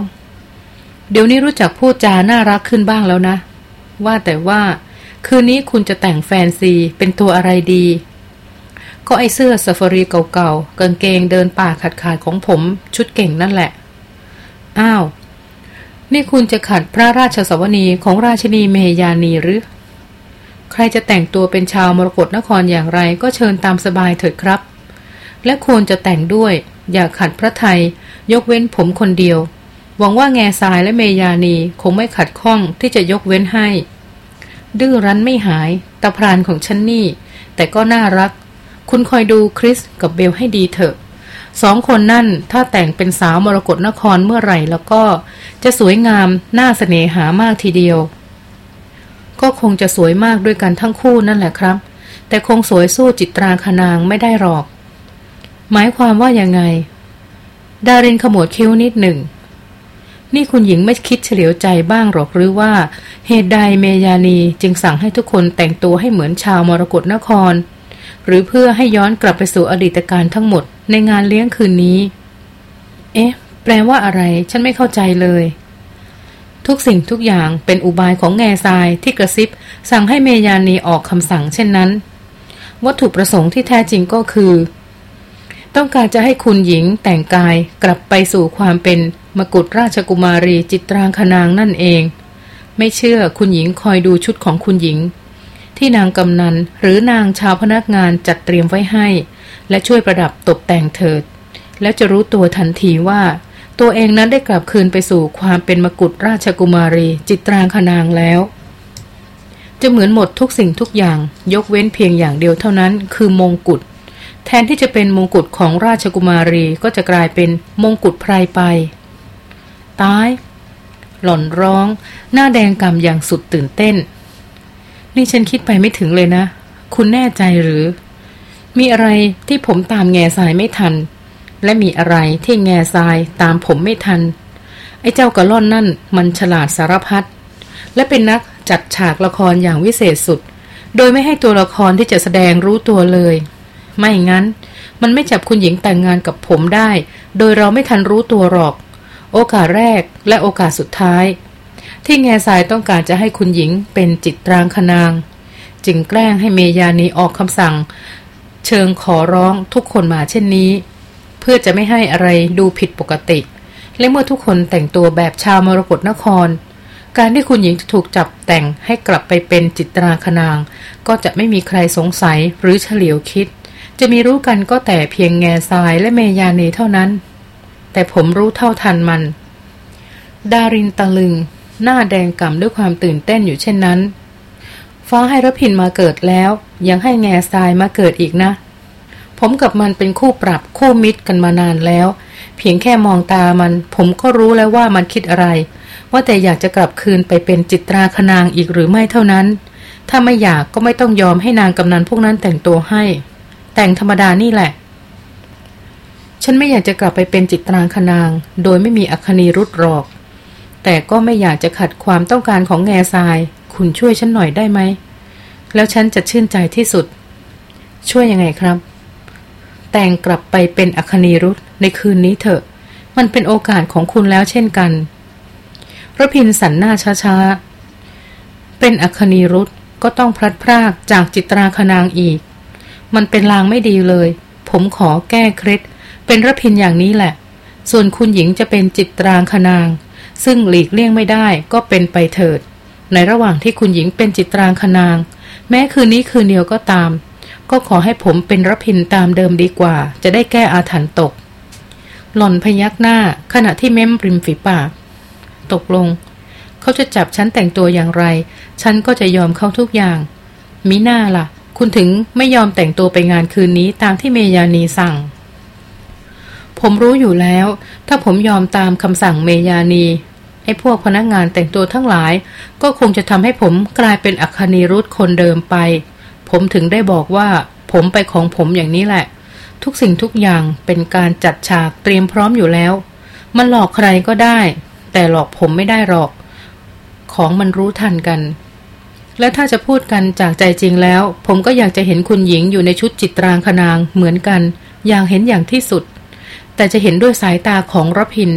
เดี๋ยวนี้รู้จักพูดจาน่ารักขึ้นบ้างแล้วนะ ว่าแต่ว่า คืนนี้คุณจะแต่งแฟนซีเป็นตัวอะไรดี ก็ไอเสื้อซาฟารีเก่าๆกางเกงเดินป่าขาดขาดของผม ชุดเก่งนั่นแหละ อ้าว นี่คุณจะขัดพระราชสวนีของราชินีเมยานีหรือ ใครจะแต่งตัวเป็นชาวมรกรนครอย่างไรก็เชิญตามสบายเถิดครับ และควรจะแต่งด้วย อย่าขัดพระไทย ยกเว้นผมคนเดียว หวังว่าแง่ทรายและเมยานีคงไม่ขัดข้องที่จะยกเว้นให้ ดื้อรั้นไม่หายตะพรานของฉันนี่ แต่ก็น่ารัก คุณคอยดูคริสกับเบลให้ดีเถอะสองคนนั่นถ้าแต่งเป็นสาวมรกรนครเมื่อไหร่แล้วก็จะสวยงามน่าเสน่หามากทีเดียว ก็คงจะสวยมากด้วยกันทั้งคู่นั่นแหละครับ แต่คงสวยสู้จิตราคนางไม่ได้หรอก หมายความว่ายังไง ดารินขมวดคิ้วนิดหนึ่ง นี่คุณหญิงไม่คิดเฉลียวใจบ้างหรอกหรือว่า เหตุใดเมยานีจึงสั่งให้ทุกคนแต่งตัวให้เหมือนชาวมรกรนคร หรือเพื่อให้ย้อนกลับไปสู่อดีตการทั้งหมดในงานเลี้ยงคืนนี้ เอ๊ะ แปลว่าอะไร ฉันไม่เข้าใจเลย ทุกสิ่งทุกอย่างเป็นอุบายของแง่ทรายที่กระซิบ สั่งให้เมยานีออกคำสั่งเช่นนั้น วัตถุประสงค์ที่แท้จริงก็คือ ต้องการจะให้คุณหญิงแต่งกายกลับไปสู่ความเป็นมกุฎราชกุมารีจิตรางคนางนั่นเอง ไม่เชื่อคุณหญิงคอยดูชุดของคุณหญิง ที่นางกำนันหรือนางชาวพนักงานจัดเตรียมไว้ให้ และช่วยประดับตกแต่งเถิด แล้วจะรู้ตัวทันทีว่า ตัวเองนั้นได้กลับคืนไปสู่ความเป็นมกุฎราชกุมารีจิตรางคนางแล้ว จะเหมือนหมดทุกสิ่งทุกอย่าง ยกเว้นเพียงอย่างเดียวเท่านั้น คือมงกุฎแทนที่จะเป็นมงกุฎของราชกุมารีก็จะกลายเป็นมงกุฎไพรไป ตาย หล่อนร้อง หน้าแดงกำอย่างสุดตื่นเต้น นี่ฉันคิดไปไม่ถึงเลยนะ คุณแน่ใจหรือ มีอะไรที่ผมตามแง่ทรายไม่ทัน และมีอะไรที่แง่ทรายตามผมไม่ทัน ไอ้เจ้ากระล่อนนั่นมันฉลาดสารพัด และเป็นนักจัดฉากละครอย่างวิเศษสุด โดยไม่ให้ตัวละครที่จะแสดงรู้ตัวเลย ไม่งั้น มันไม่จับคุณหญิงแต่งงานกับผมได้ โดยเราไม่ทันรู้ตัวหรอก โอกาสแรกและโอกาสสุดท้าย ที่แง่ทรายต้องการจะให้คุณหญิงเป็นจิตรางคนาง จึงแกล้งให้เมยานีออกคำสั่ง เชิงขอร้องทุกคนมาเช่นนี้ เพื่อจะไม่ให้อะไรดูผิดปกติ และเมื่อทุกคนแต่งตัวแบบชาวมรกรนคร การที่คุณหญิงถูกจับแต่งให้กลับไปเป็นจิตราคนาง ก็จะไม่มีใครสงสัยหรือเฉลียวคิด จะมีรู้กันก็แต่เพียงแง่ทรายและเมยานีเท่านั้น แต่ผมรู้เท่าทันมัน ดารินตะลึง หน้าแดงก่ำด้วยความตื่นเต้นอยู่เช่นนั้น ฟ้าให้รพินมาเกิดแล้ว ยังให้แง่ทรายมาเกิดอีกนะ ผมกับมันเป็นคู่ปรับคู่มิตรกันมานานแล้ว เพียงแค่มองตามัน ผมก็รู้แล้วว่ามันคิดอะไร ว่าแต่อยากจะกลับคืนไปเป็นจิตราคนางอีกหรือไม่เท่านั้น ถ้าไม่อยากก็ไม่ต้องยอมให้นางกำนันพวกนั้นแต่งตัวให้ แต่งธรรมดานี่แหละฉันไม่อยากจะกลับไปเป็นจิตรางคนาง โดยไม่มีอคนีรุดหรอก แต่ก็ไม่อยากจะขัดความต้องการของแง่ทราย คุณช่วยฉันหน่อยได้ไหม แล้วฉันจะชื่นใจที่สุด ช่วยยังไงครับ แต่งกลับไปเป็นอคนีรุธในคืนนี้เถอะ มันเป็นโอกาสของคุณแล้วเช่นกันระพินสันหน้าช้าๆ เป็นอคนีรุธก็ต้องพลัดพรากจากจิตราคนางอีก มันเป็นลางไม่ดีเลย ผมขอแก้เคล็ดเป็นระพินอย่างนี้แหละ ส่วนคุณหญิงจะเป็นจิตรางคนาง ซึ่งหลีกเลี่ยงไม่ได้ก็เป็นไปเถิด ในระหว่างที่คุณหญิงเป็นจิตรางคนาง แม้คืนนี้คืนเดียวก็ตาม ก็ขอให้ผมเป็นรพินตามเดิมดีกว่า จะได้แก้อาถรรพ์ตก หล่อนพยักหน้าขณะที่เม้มริมฝีปาก ตกลง เขาจะจับฉันแต่งตัวอย่างไร ฉันก็จะยอมเขาทุกอย่าง มิหน่าล่ะ คุณถึงไม่ยอมแต่งตัวไปงานคืนนี้ตามที่เมยานีสั่ง ผมรู้อยู่แล้ว ถ้าผมยอมตามคำสั่งเมยานีไอ้พวกพนักงานแต่งตัวทั้งหลาย ก็คงจะทำให้ผมกลายเป็นอัคนีรุธคนเดิมไป ผมถึงได้บอกว่า ผมไปของผมอย่างนี้แหละ ทุกสิ่งทุกอย่างเป็นการจัดฉากเตรียมพร้อมอยู่แล้ว มันหลอกใครก็ได้ แต่หลอกผมไม่ได้หรอก ของมันรู้ทันกัน และถ้าจะพูดกันจากใจจริงแล้ว ผมก็อยากจะเห็นคุณหญิงอยู่ในชุดจิตรางคนางเหมือนกัน อย่างเห็นอย่างที่สุด แต่จะเห็นด้วยสายตาของรพิน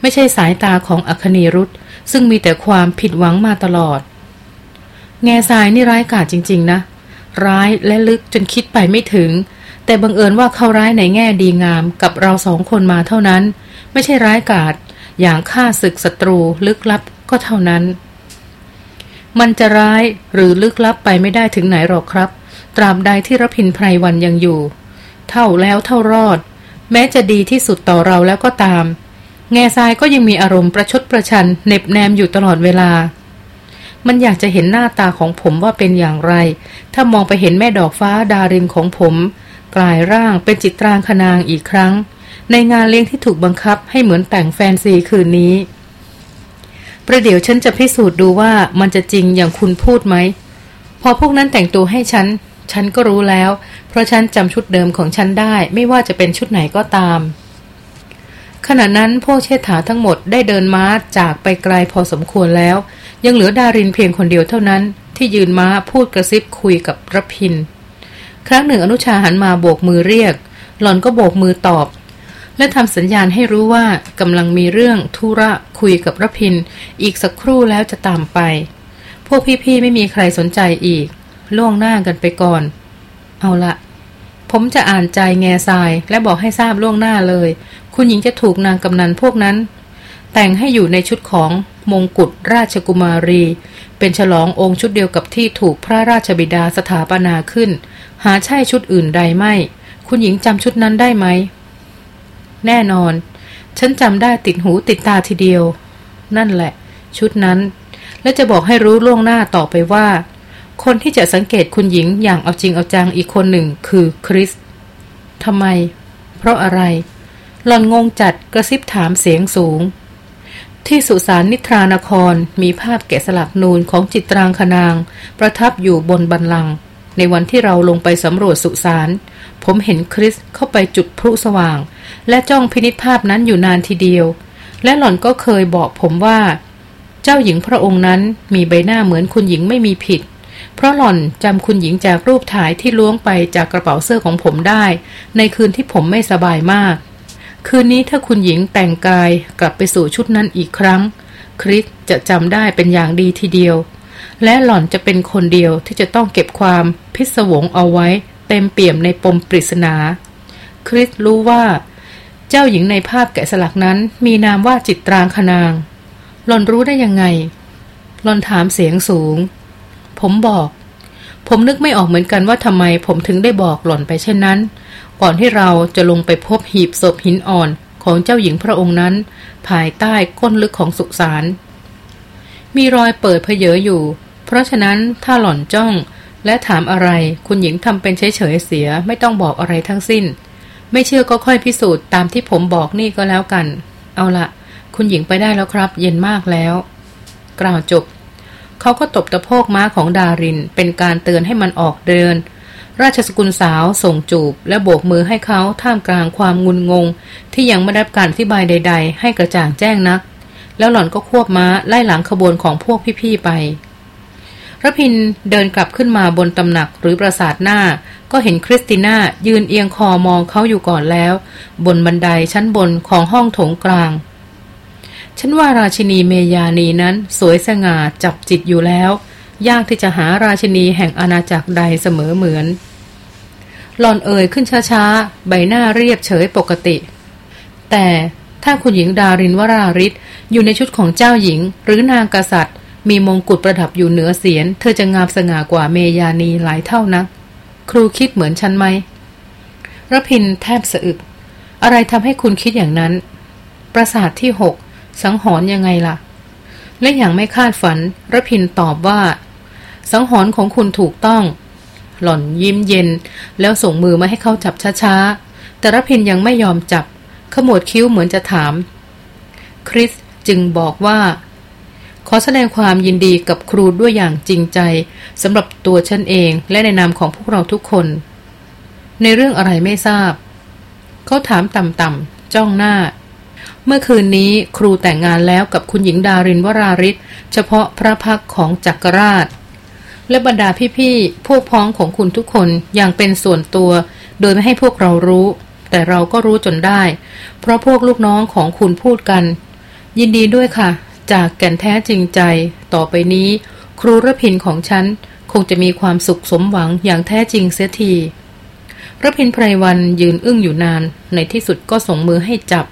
ไม่ใช่สายตาของอัคนีรุธซึ่งมีแต่ความผิดหวังมาตลอด แง่ทรายนี่ร้ายกาจจริง ๆ นะ ร้ายและลึกจนคิดไปไม่ถึง แต่บังเอิญว่าเขาร้ายในแง่ดีงามกับเราสองคนมาเท่านั้น ไม่ใช่ร้ายกาจอย่างฆ่าศึกศัตรูลึกลับก็เท่านั้น มันจะร้ายหรือลึกลับไปไม่ได้ถึงไหนหรอกครับ ตราบใดที่รพินไพรวันยังอยู่ เท่าแล้วเท่ารอด แม้จะดีที่สุดต่อเราแล้วก็ตาม แง่ทรายก็ยังมีอารมณ์ประชดประชันเน็บแนมอยู่ตลอดเวลา มันอยากจะเห็นหน้าตาของผมว่าเป็นอย่างไร ถ้ามองไปเห็นแม่ดอกฟ้าดารินของผม กลายร่างเป็นจิตรางคนางอีกครั้ง ในงานเลี้ยงที่ถูกบังคับให้เหมือนแต่งแฟนซีคืนนี้ ประเดี๋ยวฉันจะพิสูจน์ดูว่ามันจะจริงอย่างคุณพูดไหมพอพวกนั้นแต่งตัวให้ฉัน ฉันก็รู้แล้ว เพราะฉันจำชุดเดิมของฉันได้ไม่ว่าจะเป็นชุดไหนก็ตาม ขณะนั้นพวกเชษฐาทั้งหมดได้เดินม้าจากไปไกลพอสมควรแล้ว ยังเหลือดารินเพียงคนเดียวเท่านั้น ที่ยืนม้าพูดกระซิบคุยกับรพิน ครั้งหนึ่งอนุชาหันมาโบกมือเรียก หล่อนก็โบกมือตอบ และทำสัญญาณให้รู้ว่ากำลังมีเรื่องธุระคุยกับรพิน อีกสักครู่แล้วจะตามไป พวกพี่ๆไม่มีใครสนใจอีก ล่วงหน้ากันไปก่อน เอาละผมจะอ่านใจแง่ทรายและบอกให้ทราบล่วงหน้าเลย คุณหญิงจะถูกนางกำนันพวกนั้น แต่งให้อยู่ในชุดของมงกุฎราชกุมารี เป็นฉลององค์ชุดเดียวกับที่ถูกพระราชบิดาสถาปนาขึ้น หาใช่ชุดอื่นใดไม่ คุณหญิงจำชุดนั้นได้ไหม แน่นอน ฉันจำได้ติดหูติดตาทีเดียว นั่นแหละ ชุดนั้น และจะบอกให้รู้ล่วงหน้าต่อไปว่า คนที่จะสังเกตคุณหญิงอย่างเอาจริงเอาจังอีกคนหนึ่งคือคริสทำไม เพราะอะไร หลอนงงจัดกระซิบถามเสียงสูง ที่สุสานนิทรานครมีภาพแกะสลักนูนของจิตรางคนาง ประทับอยู่บนบันลัง ในวันที่เราลงไปสำรวจสุสาน ผมเห็นคริสเข้าไปจุดพลุสว่าง และจ้องพินิษภาพนั้นอยู่นานทีเดียว และหล่อนก็เคยบอกผมว่า เจ้าหญิงพระองค์นั้นมีใบหน้าเหมือนคุณหญิงไม่มีผิด เพราะหล่อนจำคุณหญิงจากรูปถ่ายที่ล้วงไปจากกระเป๋าเสื้อของผมได้ ในคืนที่ผมไม่สบายมาก คืนนี้ถ้าคุณหญิงแต่งกายกลับไปสู่ชุดนั้นอีกครั้ง คริสจะจำได้เป็นอย่างดีทีเดียว และหล่อนจะเป็นคนเดียวที่จะต้องเก็บความพิศวงเอาไว้เต็มเปี่ยมในปมปริศนา คริสรู้ว่า เจ้าหญิงในภาพแกะสลักนั้นมีนามว่าจิตรางคนาง หล่อนรู้ได้ยังไง หล่อนถามเสียงสูง ผมบอก ผมนึกไม่ออกเหมือนกันว่าทำไมผมถึงได้บอกหล่อนไปเช่นนั้น ก่อนที่เราจะลงไปพบหีบศพหินอ่อนของเจ้าหญิงพระองค์นั้น ภายใต้ก้นลึกของสุสานมีรอยเปิดเพเยออยู่ เพราะฉะนั้นถ้าหล่อนจ้องและถามอะไรคุณหญิงทำเป็นเฉยๆเสียไม่ต้องบอกอะไรทั้งสิ้น ไม่เชื่อก็ค่อยพิสูจน์ตามที่ผมบอกนี่ก็แล้วกัน เอาละคุณหญิงไปได้แล้วครับ เย็นมากแล้ว กล่าวจบ เขาก็ตบตะโพกม้าของดาริน เป็นการเตือนให้มันออกเดิน ราชสกุลสาวส่งจูบ และโบกมือให้เขาท่ามกลางความงุนงง ที่ยังไม่ได้รับการอธิบายใด ๆ ให้กระจ่างแจ้งนัก แล้วหล่อนก็ควบม้าไล่หลังขบวนของพวกพี่ๆไป ระพินเดินกลับขึ้นมาบนตำหนักหรือปราสาทหน้า ก็เห็นคริสติน่ายืนเอียงคอมองเขาอยู่ก่อนแล้ว บนบันไดชั้นบนของห้องโถงกลาง ฉันว่าราชินีเมยานีนั้นสวยสง่าจับจิตอยู่แล้ว ยากที่จะหาราชินีแห่งอาณาจักรใดเสมอเหมือน หลอนเอ่ยขึ้นช้าๆ ใบหน้าเรียบเฉยปกติ แต่ถ้าคุณหญิงดารินวราริศอยู่ในชุดของเจ้าหญิง หรือนางกษัตริย์ มีมงกุฎประดับอยู่เหนือเสียน เธอจะงามสง่ากว่าเมยานีหลายเท่านัก ครูคิดเหมือนฉันไหมรพินแทบสะอึก อะไรทำให้คุณคิดอย่างนั้น ประสาทที่หก สังหรณ์ยังไงล่ะ และอย่างไม่คาดฝันระพินตอบว่า สังหรณ์ของคุณถูกต้อง หล่อนยิ้มเย็น แล้วส่งมือมาให้เขาจับช้าๆ แต่ระพินยังไม่ยอมจับ ขมวดคิ้วเหมือนจะถาม คริสจึงบอกว่า ขอแสดงความยินดีกับครูด้วยอย่างจริงใจสำหรับตัวฉันเองและในนามของพวกเราทุกคน ในเรื่องอะไรไม่ทราบ เขาถามต่ำๆจ้องหน้า เมื่อคืนนี้ครูแต่งงานแล้วกับคุณหญิงดารินวราริศเฉพาะพระพักของจักรราช และบรรดาพี่ๆพวกพ้องของคุณทุกคนอย่างเป็นส่วนตัว โดยไม่ให้พวกเรารู้ แต่เราก็รู้จนได้ เพราะพวกลูกน้องของคุณพูดกัน ยินดีด้วยค่ะ จากแก่นแท้จริงใจ ต่อไปนี้ ครูระพินของฉันคงจะมีความสุขสมหวังอย่างแท้จริงเสียทีระพินไพรวันยืนอึ้งอยู่นาน ในที่สุดก็ส่งมือให้จับ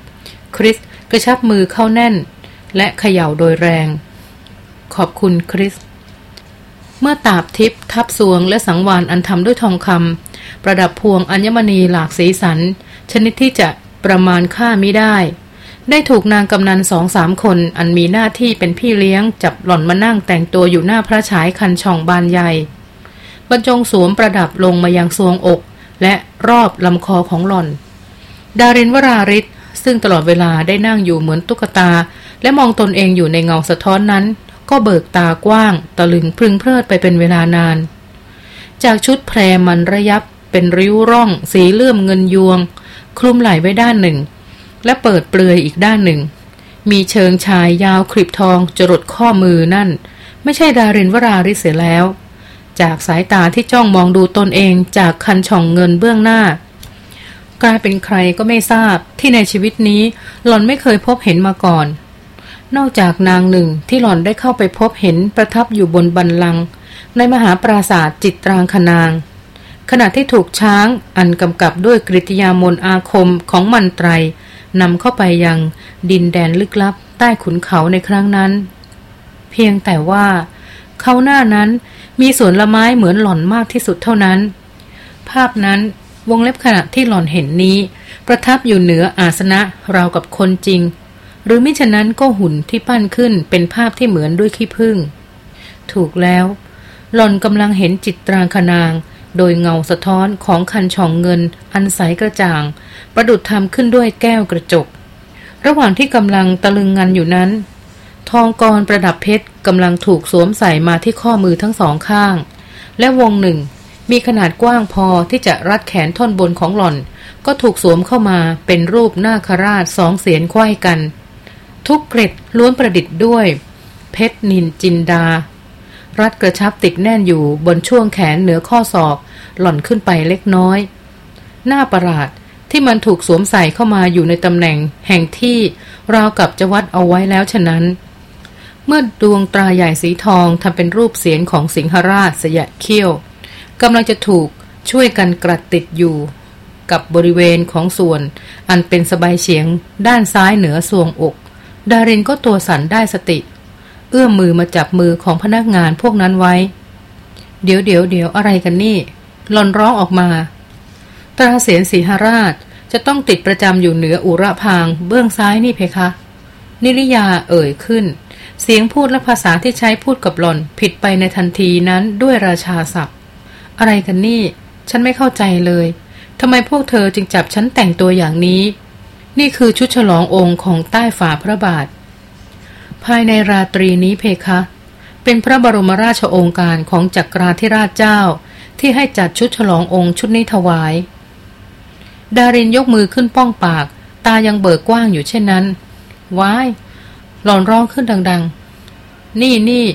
คริสกระชับมือเข้าแน่น และเขย่าโดยแรง ขอบคุณคริส เมื่อตาบทิพทับสวงและสังวานอันทำด้วยทองคำประดับพวงอัญมณีหลากสีสัน ชนิดที่จะประมาณค่าไม่ได้ ได้ถูกนางกำนันสองสามคนอันมีหน้าที่เป็นพี่เลี้ยง จับหล่อนมานั่งแต่งตัวอยู่หน้าพระฉายคันช่องบานใหญ่บรรจงสวมประดับลงมายังทรวงอก และรอบลำคอของหล่อน ดารินวราริศ ซึ่งตลอดเวลาได้นั่งอยู่เหมือนตุ๊กตา และมองตนเองอยู่ในเงาสะท้อนนั้น ก็เบิกตากว้าง ตะลึงพึงเพลิดไปเป็นเวลานาน จากชุดแพรมันระยับเป็นริ้วร่อง สีเลื่อมเงินยวง คลุมไหล่ไว้ด้านหนึ่ง และเปิดเปลือยอีกด้านหนึ่ง มีเชิงชายยาวคลิบทองจรดข้อมือนั่น ไม่ใช่ดารินวราริเสียแล้ว จากสายตาที่จ้องมองดูตนเองจากคันช่องเงินเบื้องหน้า กลายเป็นใครก็ไม่ทราบที่ในชีวิตนี้หล่อนไม่เคยพบเห็นมาก่อน นอกจากนางหนึ่งที่หล่อนได้เข้าไปพบเห็นประทับอยู่บนบันลัง ในมหาปราศาสตร์จิตตรางคนาง ขณะที่ถูกช้างอันกำกับด้วยกริยามนอาคมของมันไตรนำเข้าไปยังดินแดนลึกลับใต้ขุนเขาในครั้งนั้น เพียงแต่ว่าเขาหน้านั้นมีสวนละไม้เหมือนหล่อนมากที่สุดเท่านั้น ภาพนั้น วงเล็บขณะที่หล่อนเห็นนี้ ประทับอยู่เหนืออาสนะราวกับคนจริง หรือมิฉะนั้นก็หุ่นที่ปั้นขึ้นเป็นภาพที่เหมือนด้วยขี้ผึ้งถูกแล้ว หล่อนกำลังเห็นจิตตรางคนาง โดยเงาสะท้อนของคันช่องเงิน อันใสกระจ่าง ประดุดทำขึ้นด้วยแก้วกระจก ระหว่างที่กำลังตะลึงงันอยู่นั้น ทองกรประดับเพชรกำลังถูกสวมใส่มาที่ข้อมือทั้งสองข้าง และวงหนึ่ง มีขนาดกว้างพอที่จะรัดแขนท่อนบนของหล่อน ก็ถูกสวมเข้ามาเป็นรูปหน้าคาราชสองเสียนคว้กัน ทุกเกร็ดล้วนประดิษฐ์ด้วย เพชรนินจินดา รัดกระชับติดแน่นอยู่บนช่วงแขนเหนือข้อศอก หล่อนขึ้นไปเล็กน้อย หน้าประหลาดที่มันถูกสวมใส่เข้ามาอยู่ในตำแหน่งแห่งที่ราวกับจะวัดเอาไว้แล้วฉะนั้น เมื่อดวงตราใหญ่สีทองทำเป็นรูปเสียงของสิงหราชสยะเขี้ยว กำลังจะถูกช่วยกันกระติดอยู่ กับบริเวณของส่วน อันเป็นสบายเฉียง ด้านซ้ายเหนือสวงอก ดารินก็ตัวสั่นได้สติ เอื้อมมือมาจับมือของพนักงานพวกนั้นไว้ เดี๋ยวเดี๋ยวเดี๋ยวอะไรกันนี่หลอนร้องออกมาตราเสียนสีหราชจะต้องติดประจำอยู่เหนืออุระพางเบื้องซ้ายนี่เพคะ นิริยาเอ่ยขึ้น เสียงพูดและภาษาที่ใช้พูดกับหลอนผิดไปในทันทีนั้นด้วยราชาศัพท์ อะไรกันนี่ ฉันไม่เข้าใจเลยทำไมพวกเธอจึงจับฉันแต่งตัวอย่างนี้ นี่คือชุดฉลององค์ของใต้ฝ่าพระบาท ภายในราตรีนี้เพคะ เป็นพระบรมราชโองการของจักราธิราชเจ้า ที่ให้จัดชุดฉลององค์ชุดนี้ถวาย ดารินยกมือขึ้นป้องปาก ตายังเบิกกว้างอยู่เช่นนั้นว้ายหลอนร้องขึ้นดัง ๆ นี่นี่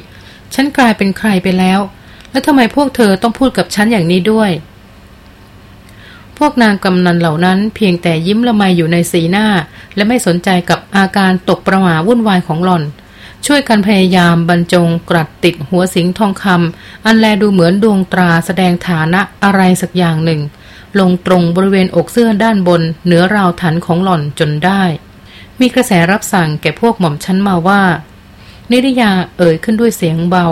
ฉันกลายเป็นใครไปแล้ว แล้วทำไมพวกเธอต้องพูดกับฉันอย่างนี้ด้วย พวกนางกำนันเหล่านั้นเพียงแต่ยิ้มละไมอยู่ในสีหน้า และไม่สนใจกับอาการตกประหม่าวุ่นวายของหล่อน ช่วยกันพยายามบรรจงกรัดติดหัวสิงทองคำอันแลดูเหมือนดวงตราแสดงฐานะอะไรสักอย่างหนึ่ง ลงตรงบริเวณอกเสื้อด้านบน เหนือราวถันของหล่อนจนได้ มีกระแสรับสั่งแก่พวกหม่อมชั้นมาว่านิริยาเอ่ยขึ้นด้วยเสียงเบา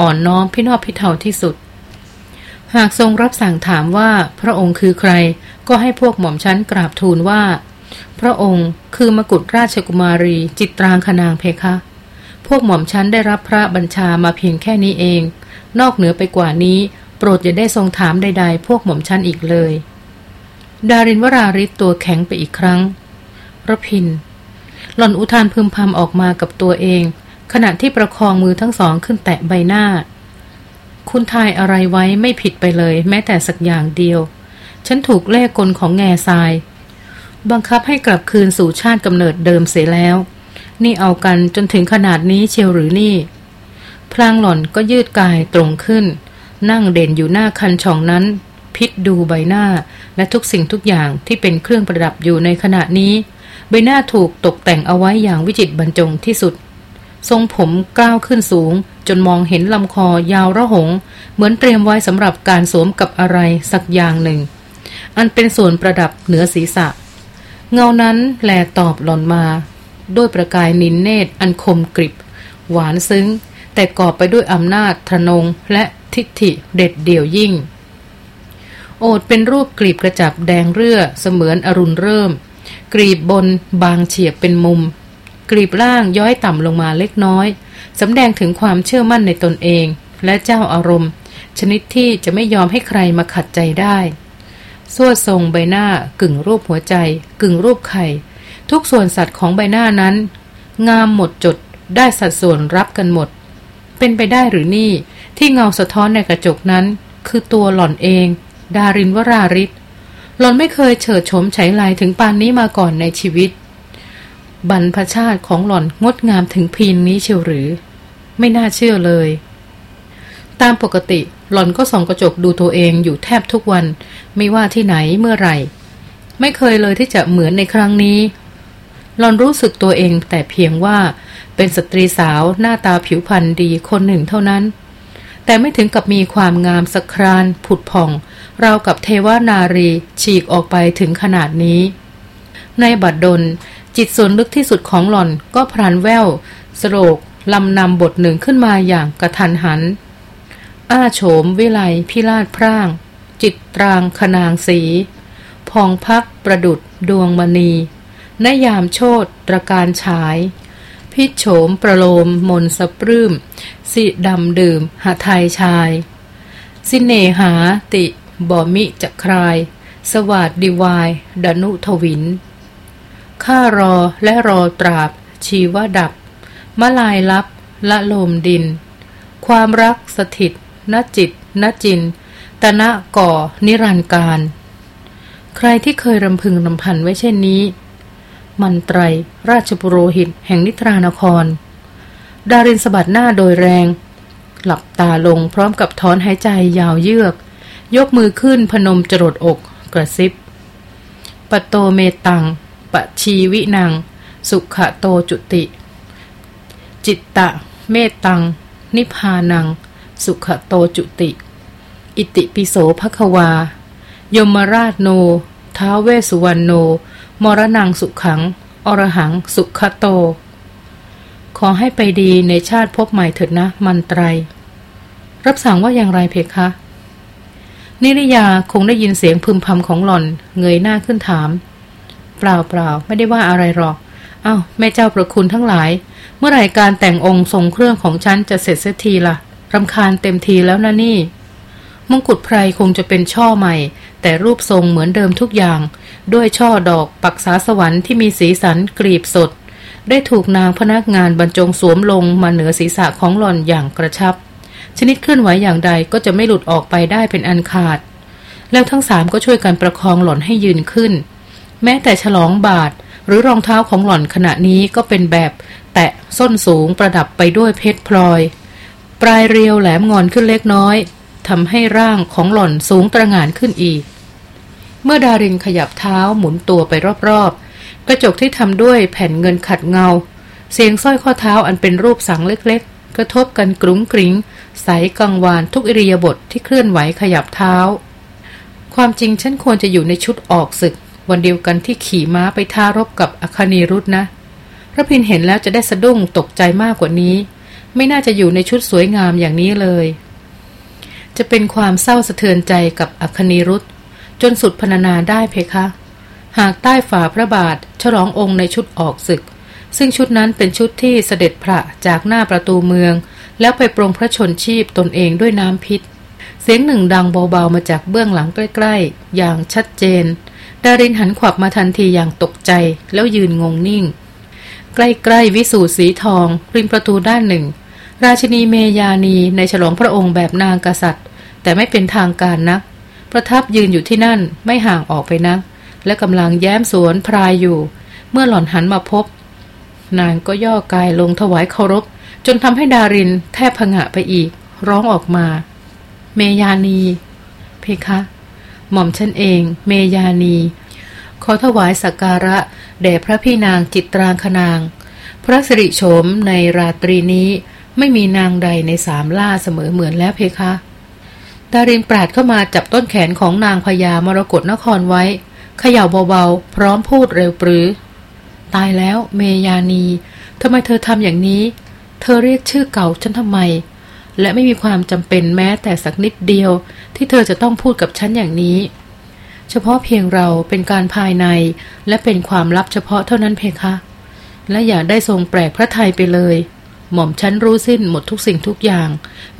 อ่อนน้อมพินอบพิเทาที่สุด หากทรงรับสั่งถามว่าพระองค์คือใคร ก็ให้พวกหม่อมชั้นกราบทูลว่า พระองค์คือมกุฎราชกุมารีจิตรางคนางเพคะ พวกหม่อมชั้นได้รับพระบัญชามาเพียงแค่นี้เอง นอกเหนือไปกว่านี้ โปรดอย่าได้ทรงถามใด ๆ พวกหม่อมชั้นอีกเลย ดารินวราริศตัวแข็งไปอีกครั้งระพินหล่อนอุทานพึมพำออกมากับตัวเอง ขณะที่ประคองมือทั้งสองขึ้นแตะใบหน้า คุณทายอะไรไว้ไม่ผิดไปเลย แม้แต่สักอย่างเดียว ฉันถูกแลกกลของแง่ทราย บังคับให้กลับคืนสู่ชาติกำเนิดเดิมเสียแล้ว นี่เอากันจนถึงขนาดนี้เชียวหรือนี่ พลางหล่อนก็ยืดกายตรงขึ้น นั่งเด่นอยู่หน้าคันช่องนั้น พิษดูใบหน้าและทุกสิ่งทุกอย่างที่เป็นเครื่องประดับอยู่ในขณะนี้ ใบหน้าถูกตกแต่งเอาไว้อย่างวิจิตรบรรจงที่สุด ทรงผมก้าวขึ้นสูง จนมองเห็นลำคอยาวระหง เหมือนเตรียมไว้สำหรับการสวมกับอะไรสักอย่างหนึ่ง อันเป็นส่วนประดับเหนือศีรษะ เงานั้นแลตอบหล่อนมา ด้วยประกายนินเนตอันคมกริบ หวานซึ้ง แต่กอบไปด้วยอำนาจทนงและทิฐิเด็ดเดี่ยวยิ่ง โอดเป็นรูปกรีบกระจับแดงเรื่อเสมือนอรุณเริ่ม กรีบบนบางเฉียบเป็นมุม กรีบล่างย้อยต่ำลงมาเล็กน้อยสำแดงถึงความเชื่อมั่นในตนเอง และเจ้าอารมณ์ ชนิดที่จะไม่ยอมให้ใครมาขัดใจได้สวดทรงใบหน้ากึ่งรูปหัวใจ กึ่งรูปไข่ ทุกส่วนสัตว์ของใบหน้านั้น งามหมดจดได้สัดส่วนรับกันหมด เป็นไปได้หรือนี่ที่เงาสะท้อนในกระจกนั้น คือตัวหล่อนเอง ดารินวราริศหล่อนไม่เคยเฉิดโฉมฉายลายถึงปานนี้มาก่อนในชีวิต บรรพชาติของหล่อนงดงามถึงพีนนี้เชียวหรือ ไม่น่าเชื่อเลย ตามปกติหล่อนก็ส่องกระจกดูตัวเองอยู่แทบทุกวัน ไม่ว่าที่ไหนเมื่อไหร่ ไม่เคยเลยที่จะเหมือนในครั้งนี้ หลอนรู้สึกตัวเองแต่เพียงว่าเป็นสตรีสาวหน้าตาผิวพรรณดีคนหนึ่งเท่านั้น แต่ไม่ถึงกับมีความงามสครานผุดผ่อง ราวกับเทวนารีฉีกออกไปถึงขนาดนี้ ในบัดดล จิตส่วนลึกที่สุดของหล่อนก็พรานแววสโรกลำนำบทหนึ่งขึ้นมาอย่างกระทันหัน อ้าโฉม วิไลพิราชพร่าง จิตตรางขนางสี พองพักประดุดดวงมณีนยามโชตตรการฉาย พิโฉมประโลมมนสปรื้ม สิดำดื่มหาไทยชาย สิเนหาติบ่มิจะคลาย สวัสดีวาย ดนุทวิน ข้ารอและรอตราบ ชีวดับ มลายลับ ละโลมดิน ความรักสถิตนจิตนจิน ตนะก่อ นิรันดร์การ ใครที่เคยรำพึงรำพันไว้เช่นนี้ มันไตร ราชบุโรหิต แห่งนิทรานคร ดารินสะบัดหน้าโดยแรง หลับตาลงพร้อมกับถอนหายใจยาวเยือก ยกมือขึ้นพนมจรดอกกระซิบปโตเมตัง ปชีวินัง สุขโตจุติ จิตตะ เมตัง นิพานัง สุขโตจุติ อิติปิโสภควา ยมราชโน ท้าเวสุวรรณโน มรณงสุขขัง อรหังสุขโต ขอให้ไปดีในชาติพบใหม่เถิดนะมันไตร รับสั่งว่าอย่างไรเพคะนิริยาคงได้ยินเสียงพึมพำของหล่อน เงยหน้าขึ้นถาม เปล่าเปล่าไม่ได้ว่าอะไรหรอก เอา้าแม่เจ้าประคุณทั้งหลาย เมื่อไหร่การแต่งองค์ทรงเครื่องของฉันจะเสร็จเสียทีละ่ะรำคาญเต็มทีแล้วนะนี่ มงกุฎไพรคงจะเป็นช่อใหม่ แต่รูปทรงเหมือนเดิมทุกอย่าง ด้วยช่อดอกปักษาสวรรค์ที่มีสีสันกรีบสด ได้ถูกนางพนักงานบรรจงสวมลงมาเหนือศีรษะของหล่อนอย่างกระชับ ชนิดเคลื่อนไหวอย่างใดก็จะไม่หลุดออกไปได้เป็นอันขาด แล้วทั้งสามก็ช่วยกันประคองหล่อนให้ยืนขึ้น แม้แต่ฉลองบาทหรือรองเท้าของหล่อนขณะนี้ก็เป็นแบบ แตะส้นสูงประดับไปด้วยเพชรพลอย ปลายเรียวแหลมงอนขึ้นเล็กน้อยทำให้ร่างของหล่อนสูงตระหง่านขึ้นอีก เมื่อดารินขยับเท้าหมุนตัวไปรอบๆ กระจกที่ทำด้วยแผ่นเงินขัดเงา เสียงสร้อยข้อเท้าอันเป็นรูปสังเล็กๆ กระทบกันกรุ้งกริ้งใสกังวานทุกอิริยาบถทที่เคลื่อนไหวขยับเท้า ความจริงฉันควรจะอยู่ในชุดออกศึก วันเดียวกันที่ขี่ม้าไปท่ารบกับอคนีรุธนะพระพินเห็นแล้วจะได้สะดุ้งตกใจมากกว่านี้ ไม่น่าจะอยู่ในชุดสวยงามอย่างนี้เลย จะเป็นความเศร้าสะเทือนใจกับอคนีรุธจนสุดพรรณนาได้เพคะ หากใต้ฝ่าพระบาทฉลององค์ในชุดออกศึก ซึ่งชุดนั้นเป็นชุดที่เสด็จพระจากหน้าประตูเมือง แล้วไปปรงพระชนชีพตนเองด้วยน้ำพิษ เสียงหนึ่งดังเบาๆมาจากเบื้องหลังใกล้ ๆ อย่างชัดเจน ดารินหันขวับมาทันทีอย่างตกใจ แล้วยืนงงนิ่ง ใกล้ๆวิสูตรสีทอง ริมประตูด้านหนึ่ง ราชินีเมยานีในฉลองพระองค์แบบนางกษัตริย์ แต่ไม่เป็นทางการนัก ประทับยืนอยู่ที่นั่นไม่ห่างออกไปนัก และกำลังแย้มสวนพรายอยู่ เมื่อหล่อนหันมาพบ นางก็ย่อกายลงถวายเคารพ จนทำให้ดารินแทบผงะไปอีก ร้องออกมา เมยานี เพคะ หม่อมฉันเอง เมยานี ขอถวายสักการะ แด่พระพี่นางจิตรางคนาง พระสิริโฉมในราตรีนี้ไม่มีนางใดในสามล่าเสมอเหมือนแล้วเพคะดารินปราดเข้ามาจับต้นแขนของนางพญามรกรนครไว้เขย่าเบาๆ พร้อมพูดเร็วปรือ ตายแล้วเมยานีทำไมเธอทำอย่างนี้ เธอเรียกชื่อเก่าฉันทำไม และไม่มีความจำเป็นแม้แต่สักนิดเดียว ที่เธอจะต้องพูดกับฉันอย่างนี้ เฉพาะเพียงเราเป็นการภายในและเป็นความลับเฉพาะเท่านั้นเพคะ และอย่าได้ทรงแปลกพระไทยไปเลย หม่อมฉันรู้สิ้นหมดทุกสิ่งทุกอย่าง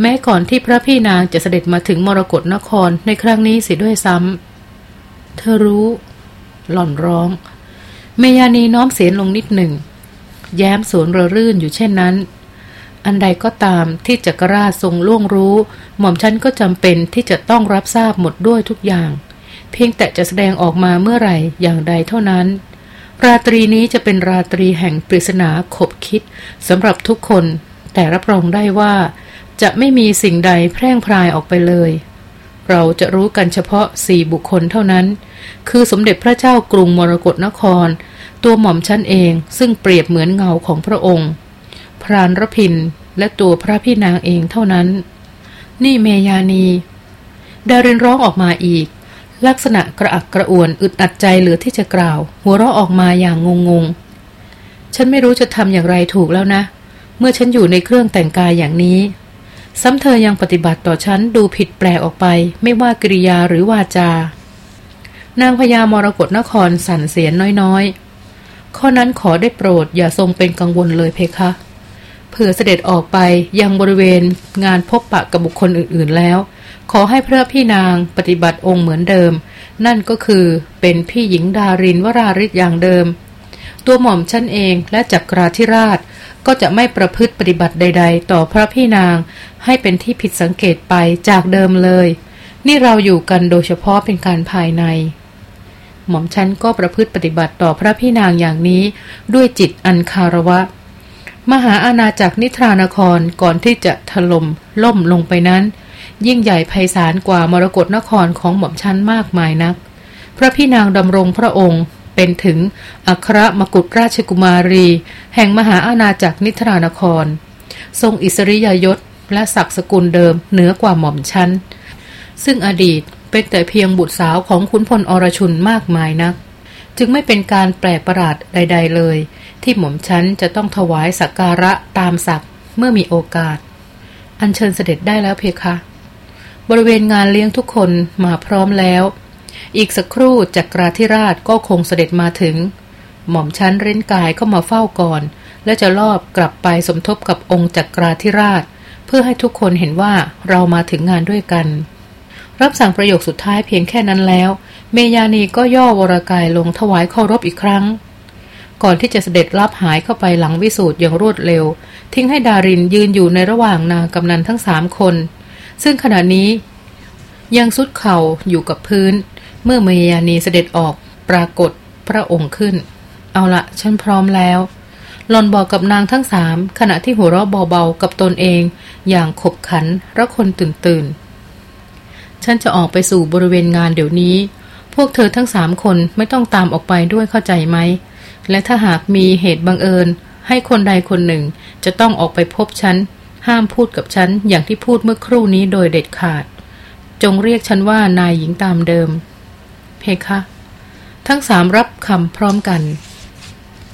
แม้ก่อนที่พระพี่นางจะเสด็จมาถึงมรกรนครในครั้งนี้เสิด้วยซ้ำเธอรู้ หล่อนร้อง เมยานีน้อมเสียงลงนิดหนึ่ง แย้มสวนระรื่นอยู่เช่นนั้น อันใดก็ตามที่จักรราชทรงล่วงรู้ หม่อมฉันก็จำเป็นที่จะต้องรับทราบหมดด้วยทุกอย่าง เพียงแต่จะแสดงออกมาเมื่อไหร่อย่างใดเท่านั้น ราตรีนี้จะเป็นราตรีแห่งปริศนาขบคิดสำหรับทุกคน แต่รับรองได้ว่า จะไม่มีสิ่งใดแพร่งพรายออกไปเลย เราจะรู้กันเฉพาะสี่บุคคลเท่านั้น คือสมเด็จพระเจ้ากรุงมรกรนคร ตัวหม่อมชั้นเองซึ่งเปรียบเหมือนเงาของพระองค์ พรานรพินและตัวพระพี่นางเองเท่านั้น นี่เมยานีดารินร้องออกมาอีก ลักษณะกระอักกระอ่วนอึดอัดใจเหลือที่จะกล่าว หัวเราะออกมาอย่างงงงฉันไม่รู้จะทำอย่างไรถูกแล้วนะ เมื่อฉันอยู่ในเครื่องแต่งกายอย่างนี้ ซ้ำเธอยังปฏิบัติต่อฉันดูผิดแปลกออกไป ไม่ว่ากริยาหรือวาจา นางพญามรกรนครสั่นเสียนน้อยๆ ข้อนั้นขอได้โปรดอย่าทรงเป็นกังวลเลยเพคะ เผื่อเสด็จออกไปยังบริเวณงานพบปะกับบุคคลอื่นๆแล้ว ขอให้พระพี่นางปฏิบัติองค์เหมือนเดิม นั่นก็คือเป็นพี่หญิงดารินวราริศอย่างเดิม ตัวหม่อมชั้นเองและจักราธิราช ก็จะไม่ประพฤติปฏิบัติใด ๆ ต่อพระพี่นางให้เป็นที่ผิดสังเกตไปจากเดิมเลย นี่เราอยู่กันโดยเฉพาะเป็นการภายในหม่อมชั้นก็ประพฤติปฏิบัติต่อพระพี่นางอย่างนี้ด้วยจิตอันคารวะ มหาอาณาจักรนิทรานครก่อนที่จะถล่มล่มลงไปนั้น ยิ่งใหญ่ไพศาลกว่ามรกรนครของหม่อมชั้นมากมายนัก พระพี่นางดำรงพระองค์เป็นถึงอัครมกุฎราชกุมารี แห่งมหาอาณาจักรนิทรานคร ทรงอิสริยยศและศักดิ์สกุลเดิมเหนือกว่าหม่อมชั้น ซึ่งอดีตเป็นแต่เพียงบุตรสาวของขุนพลอรชุนมากมายนัก จึงไม่เป็นการแปลกประหลาดใด ๆเลย ที่หม่อมชั้นจะต้องถวายสักการะตามศักดิ์เมื่อมีโอกาส อัญเชิญเสด็จได้แล้วเพคะ บริเวณงานเลี้ยงทุกคนมาพร้อมแล้ว อีกสักครู่จักราธิราชก็คงเสด็จมาถึง หม่อมชั้นเร้นกายเข้ามาเฝ้าก่อน และจะลอบกลับไปสมทบกับองค์จักราธิราช เพื่อให้ทุกคนเห็นว่าเรามาถึงงานด้วยกัน รับสั่งประโยคสุดท้ายเพียงแค่นั้นแล้ว เมยานีก็ย่อวรกายลงถวายเคารพอีกครั้ง ก่อนที่จะเสด็จรับหายเข้าไปหลังวิสูตรอย่างรวดเร็ว ทิ้งให้ดารินยืนอยู่ในระหว่างนางกำนันทั้งสามคน ซึ่งขณะนี้ ยังสุดเข่าอยู่กับพื้น เมื่อเมยานีเสด็จออกปรากฏพระองค์ขึ้น เอาละฉันพร้อมแล้วหลอนบอกกับนางทั้งสามขณะที่หัวเราะเบาๆกับตนเอง อย่างขบขันระคนตื่นตื่นฉันจะออกไปสู่บริเวณงานเดี๋ยวนี้ พวกเธอทั้งสามคนไม่ต้องตามออกไปด้วยเข้าใจไหม และถ้าหากมีเหตุบังเอิญ ให้คนใดคนหนึ่งจะต้องออกไปพบฉัน ห้ามพูดกับฉัน อย่างที่พูดเมื่อครู่นี้โดยเด็ดขาด จงเรียกฉันว่านายหญิงตามเดิม เพคะ ทั้งสามรับคำพร้อมกัน